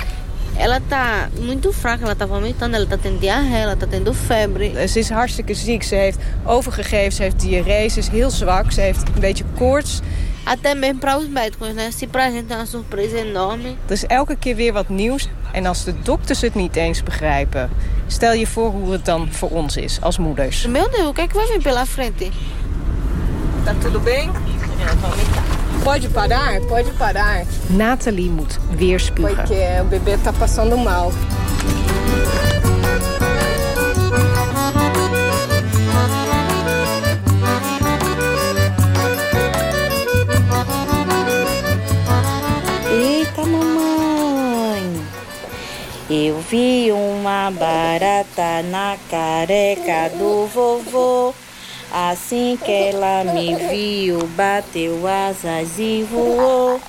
Ela tá muito fraca, ela tá vomitando, ela tá tendo diarreia, ela tá tendo febre. Ze is hartstikke ziek. Ze heeft overgegeven, ze heeft diarree, ze is heel zwak. Ze heeft een beetje koorts. Até mesmo para os médicos, né? Se pra gente é uma surpresa enorme. Er is elke keer weer wat nieuws. En als de dokters het niet eens begrijpen... stel je voor hoe het dan voor ons is als moeders. Meu Deus, o que é que vai vir pela frente? Tá tudo bem? Pode parar, pode parar. Nathalie moet weer spugen. Porque o bebê tá passando mal. Eita, mamãe. Eu vi uma barata na careca do vovô. Assim que ela me viu, bateu asas e voou.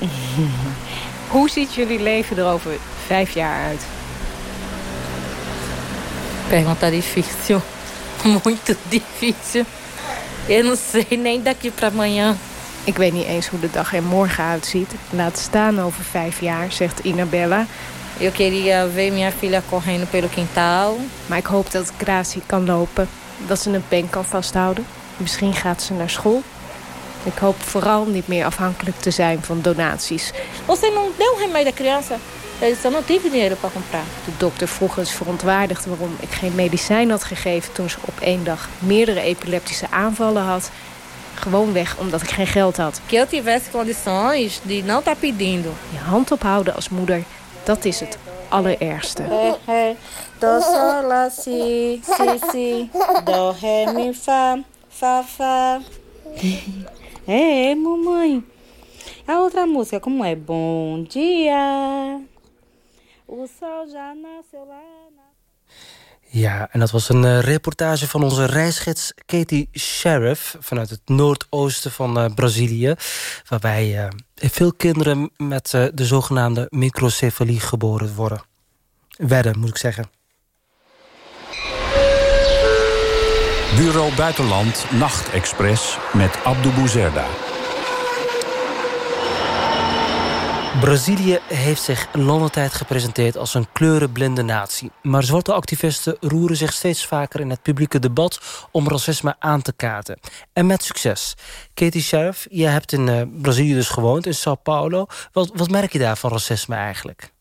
Hoe ziet jullie leven er over vijf jaar uit? Pergunta difícil. Muito difícil. Eu não sei nem daqui para amanhã. Ik weet niet eens hoe de dag er morgen uitziet. Laat staan over vijf jaar, zegt Inabella. Eu queria ver minha filha correndo pelo quintal. Maar ik hoop dat Gracie kan lopen. Dat ze een pen kan vasthouden. Misschien gaat ze naar school. Ik hoop vooral niet meer afhankelijk te zijn van donaties. Você não deu remédio à criança? Só não tive dinheiro para comprar. De dokter vroeg eens verontwaardigd waarom ik geen medicijn had gegeven... toen ze op één dag meerdere epileptische aanvallen had. Gewoonweg omdat ik geen geld had. Que eu tivesse condições de não estar pedindo. Je hand ophouden als moeder, dat is het allerergste. Do, sol, lá, si, si, si, do, ré, mi, fa, fa, fa. É, mamãe. A outra música, como é? Bom dia. O sol já nasceu lá. Ja, en dat was een eh, reportage van onze reisgids Katie Sheriff... vanuit het noordoosten van eh, Brazilië... waarbij eh, veel kinderen met de zogenaamde microcefalie geboren worden. Werden, moet ik zeggen. Bureau Buitenland Nachtexpress met Abdou Bouzerda. Brazilië heeft zich lange tijd gepresenteerd als een kleurenblinde natie. Maar zwarte activisten roeren zich steeds vaker in het publieke debat... om racisme aan te kaarten. En met succes. Katie Sheriff, je hebt in eh, Brazilië dus gewoond, in Sao Paulo. Wat, wat merk je daar van racisme eigenlijk?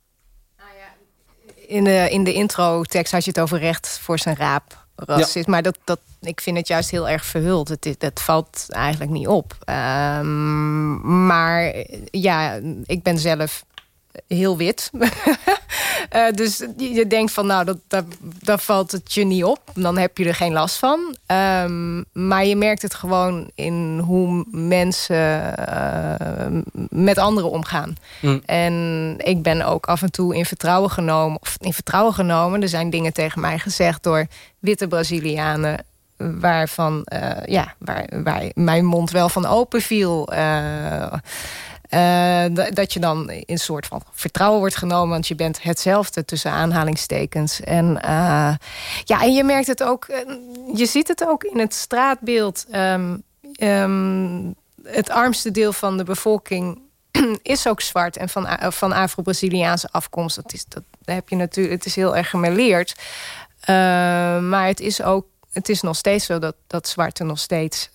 In de, in de intro-tekst had je het over recht voor zijn raap. Racisme. Maar dat, dat, ik vind het juist heel erg verhuld. Het, het valt eigenlijk niet op. Ehm, maar ja, ik ben zelf heel wit. Eh, dus je denkt van, nou, dat, dat, dat valt het je niet op. Dan heb je er geen last van. Ehm, maar je merkt het gewoon in hoe mensen eh, met anderen omgaan. Mm. En ik ben ook af en toe in vertrouwen genomen. Of in vertrouwen genomen. Er zijn dingen tegen mij gezegd door witte Brazilianen. Waarvan, eh, ja, waar, waar mijn mond wel van open viel. Eh, da- dat je dan in een soort van vertrouwen wordt genomen. Want je bent hetzelfde tussen aanhalingstekens. En, eh, ja, en je merkt het ook. eh, je ziet het ook in het straatbeeld. Ehm, ehm, het armste deel van de bevolking is ook zwart en van, van Afro-Braziliaanse afkomst. Dat is, dat heb je natuurlijk, het is heel erg gemêleerd. Eh, maar het is ook het is nog steeds zo dat, dat zwarten nog steeds...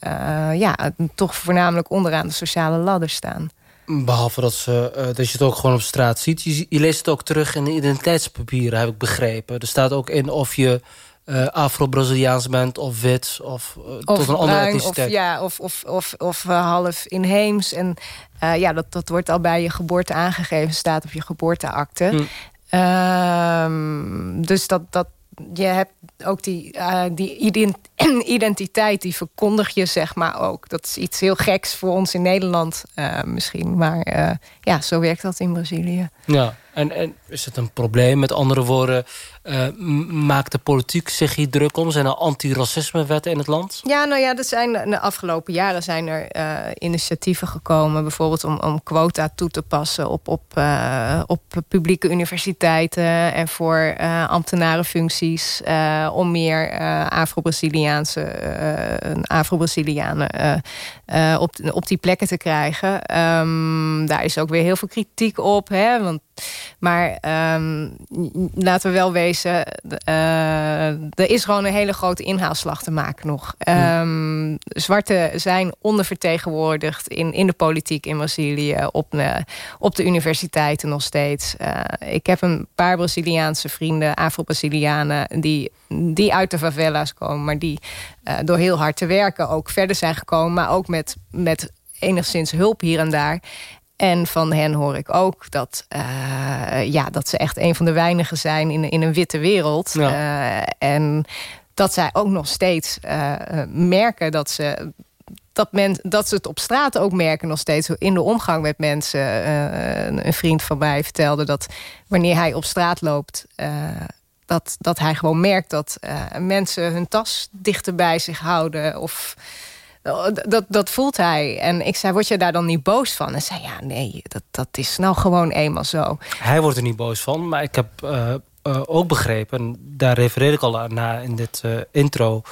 ja, toch voornamelijk onderaan de sociale ladder staan. Behalve dat, ze, eh, dat je het ook gewoon op straat ziet. Je, je leest het ook terug in de identiteitspapieren, heb ik begrepen. Er staat ook in of je eh, Afro-Braziliaans bent of wit... of eh, Of tot een andere bruin, of, etniciteit. ja, of, of, of, of half inheems. En ja, dat, dat wordt al bij je geboorte aangegeven. Staat op je geboorteakte. Hm. Ehm, dus dat, dat, je hebt ook die, eh, die ident- identiteit, die verkondig je zeg maar ook. Dat is iets heel geks voor ons in Nederland eh, misschien. Maar eh, ja, zo werkt dat in Brazilië. Ja, en, en is het een probleem? Met andere woorden, m- maakt de politiek zich hier druk om? Zijn er anti-racisme-wetten in het land? Ja, nou ja, er zijn, de afgelopen jaren zijn er eh, initiatieven gekomen... bijvoorbeeld om, om quota toe te passen op, op, eh, op publieke universiteiten... en voor ambtenarenfuncties... om meer Afro-Braziliaanse Afro-Brazilianen op, op die plekken te krijgen. Ehm, daar is ook weer heel veel kritiek op, hè, want maar ehm, laten we wel wezen, eh, er is gewoon een hele grote inhaalslag te maken nog. Ehm, Zwarten zijn ondervertegenwoordigd in, in de politiek in Brazilië, op, de- op de universiteiten nog steeds. Eh, ik heb een paar Braziliaanse vrienden, Afro-Brazilianen, die, die uit de favela's komen, maar die eh, door heel hard te werken ook verder zijn gekomen, maar ook met, met enigszins hulp hier en daar. En van hen hoor ik ook dat, eh, ja, dat ze echt een van de weinigen zijn in, in een witte wereld. Eh, en dat zij ook nog steeds eh, merken dat ze, dat, men, dat ze het op straat ook merken nog steeds in de omgang met mensen. Een- vriend van mij vertelde dat wanneer hij op straat loopt... dat, dat hij gewoon merkt dat mensen hun tas dichter bij zich houden... of dat, dat voelt hij. En ik zei, word je daar dan niet boos van? En zei, ja, nee, dat, dat is nou gewoon eenmaal zo. Hij wordt er niet boos van, maar ik heb eh, eh, ook begrepen... en daar refereer ik al aan na in dit eh, intro...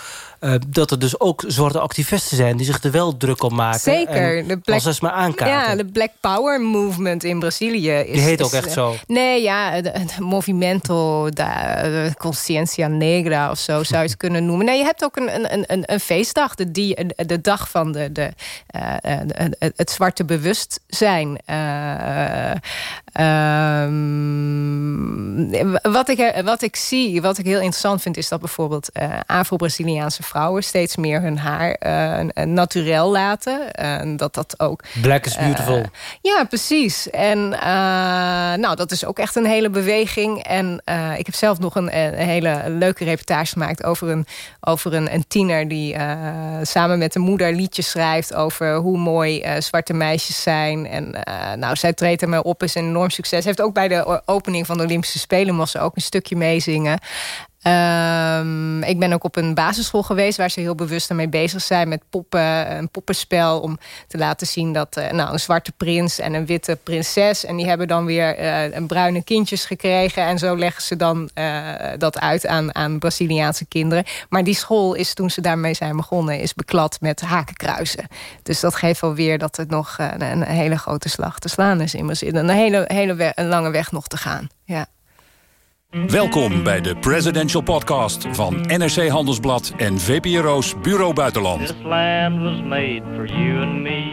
eh, dat er dus ook zwarte activisten zijn... die zich er wel druk op maken. Zeker. En de Black, maar aankaarten. Ja, de Black Power Movement in Brazilië. Is, Die heet ook is, echt eh, zo. Nee, ja, het Movimento da de Consciência Negra of zo zou je het kunnen noemen. Nee, je hebt ook een, een, een, een feestdag, de, die, de dag van de, de, eh, eh, de- het zwarte bewustzijn. Eh, ehm, wat, ik, wat ik zie, wat ik heel interessant vind... is dat bijvoorbeeld eh, Afro-Braziliaanse vrouwen... steeds meer hun haar eh, eh, naturel laten. En dat dat ook... Black is beautiful. Eh, ja, precies. En eh, nou, dat is ook echt een hele beweging. En eh, ik heb zelf nog een, een hele leuke reportage gemaakt... over een, over een, een tiener die eh, samen met de moeder liedjes schrijft... over hoe mooi eh, zwarte meisjes zijn. En eh, nou, zij treedt ermee op, is een enorm succes. Heeft ook bij de opening van de Olympische Spelen... mocht ze ook een stukje meezingen. Ehm, ik ben ook op een basisschool geweest waar ze heel bewust ermee bezig zijn met poppen, een poppenspel om te laten zien dat eh, nou, een zwarte prins en een witte prinses en die hebben dan weer eh, een bruine kindjes gekregen en zo leggen ze dan eh, dat uit aan, aan Braziliaanse kinderen. Maar die school is toen ze daarmee zijn begonnen is beklad met hakenkruisen. Dus dat geeft wel weer dat het nog eh, een hele grote slag te slaan is in Brazilië. Een hele, hele een lange weg nog te gaan. Ja. Welkom bij de Presidential Podcast van NRC Handelsblad en VPRO's Bureau Buitenland. This land was made for you and me.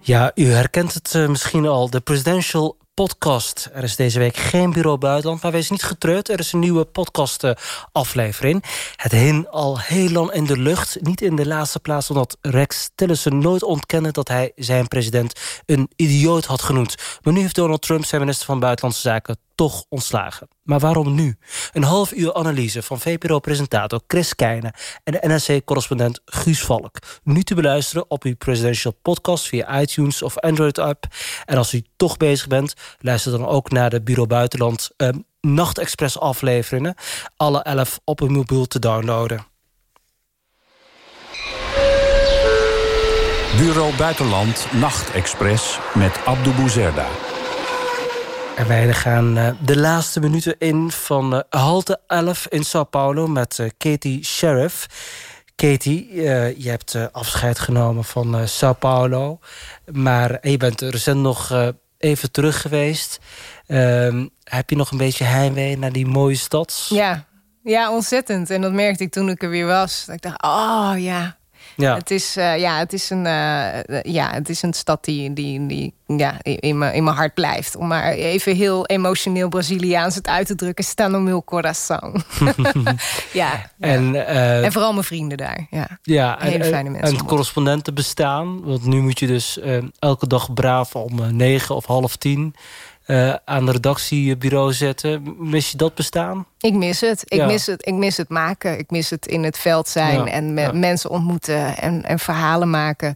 Ja, u herkent het eh, misschien al, de Presidential Podcast. Er is deze week geen Bureau Buitenland, maar wees niet getreurd. Er is een nieuwe podcast-aflevering. Het hing al heel lang in de lucht. Niet in de laatste plaats omdat Rex Tillerson nooit ontkende... dat hij zijn president een idioot had genoemd. Maar nu heeft Donald Trump zijn minister van Buitenlandse Zaken toch ontslagen. Maar waarom nu? Een half uur analyse van VPRO-presentator Chris Keijnen... en de NRC-correspondent Guus Valk. Nu te beluisteren op uw Presidential Podcast via iTunes of Android-app. En als u toch bezig bent, luister dan ook naar de Bureau Buitenland... eh, Nachtexpress-afleveringen. Alle elf op uw mobiel te downloaden. Bureau Buitenland Nachtexpress met Abdou Bouzerda. En wij gaan eh, de laatste minuten in van eh, halte 11 in Sao Paulo met eh, Katie Sheriff. Katie, je hebt afscheid genomen van Sao Paulo. Maar je bent recent nog even terug geweest. Ehm, heb je nog een beetje heimwee naar die mooie stad? Ja. ja, ontzettend. En dat merkte ik toen ik er weer was. Dat ik dacht, oh ja. Ja. Het, is, eh, ja, het, is een, eh, eh, ja, het is een stad die, die, die ja, in mijn hart blijft. Om maar even heel emotioneel Braziliaans het uit te drukken. Está no meu coração. ja. En, en vooral mijn vrienden daar. Ja, Ja, Hele en- fijne mensen. En het correspondenten bestaan. Want nu moet je dus elke dag braaf om negen of half tien... eh, aan de redactiebureau zetten. Mis je dat bestaan? Ik mis het. Ik, Ja. mis het. ik mis het maken. Ik mis het in het veld zijn Ja, en me- ja. mensen ontmoeten en, en verhalen maken.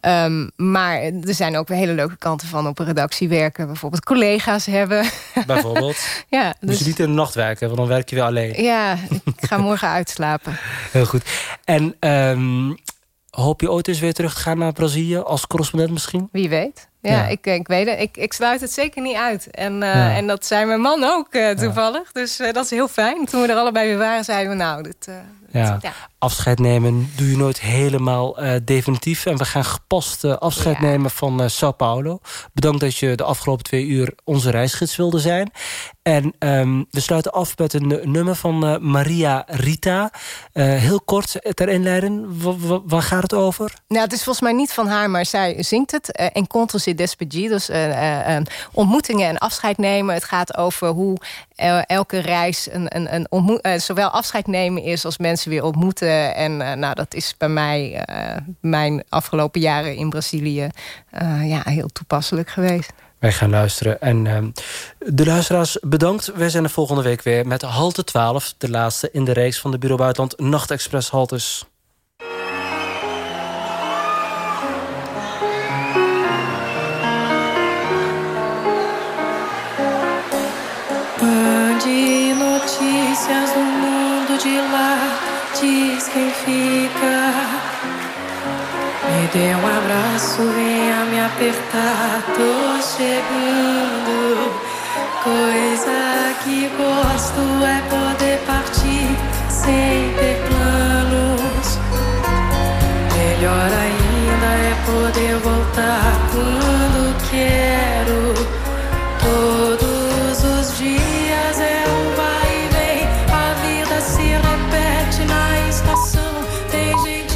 Ehm, maar er zijn ook weer hele leuke kanten van op een redactie werken. Bijvoorbeeld collega's hebben. Bijvoorbeeld. ja, dus, je niet in de nacht werken, want dan werk je weer alleen. ja, ik ga morgen uitslapen. Heel goed. En ehm, hoop je ooit eens weer terug te gaan naar Brazilië als correspondent misschien? Wie weet. Ja, Ja. Ik, ik weet het. Ik, ik sluit het zeker niet uit. En, eh, Ja. en dat zei mijn man ook eh, toevallig. Dus eh, dat is heel fijn. Toen we er allebei weer waren, zeiden we nou... Dit, Ja. ja. Afscheid nemen doe je nooit helemaal eh, definitief. En we gaan gepast eh, afscheid nemen van eh, Sao Paulo. Bedankt dat je de afgelopen twee uur onze reisgids wilde zijn. En ehm, we sluiten af met een nummer van Maria Rita. Heel kort ter inleiding. Wa- wa- waar gaat het over? Nou, het is volgens mij niet van haar, maar zij zingt het. Uh, Encontros eh, eh, ontmoetingen en afscheid nemen. Het gaat over hoe elke reis een, een, een zowel afscheid nemen is als mensen weer ontmoeten. En eh, nou, dat is bij mij eh, mijn afgelopen jaren in Brazilië eh, ja, heel toepasselijk geweest. Wij gaan luisteren. En ehm, de luisteraars, bedankt. Wij zijn er volgende week weer met halte 12. De laatste in de reeks van de Bureau Buitenland Nachtexpress haltes. Mande notícias do mundo de lá, diz quem fica. Me dê um abraço, venha me apertar. Tô chegando. Coisa que gosto é poder partir sem ter planos. Melhor ainda é poder voltar.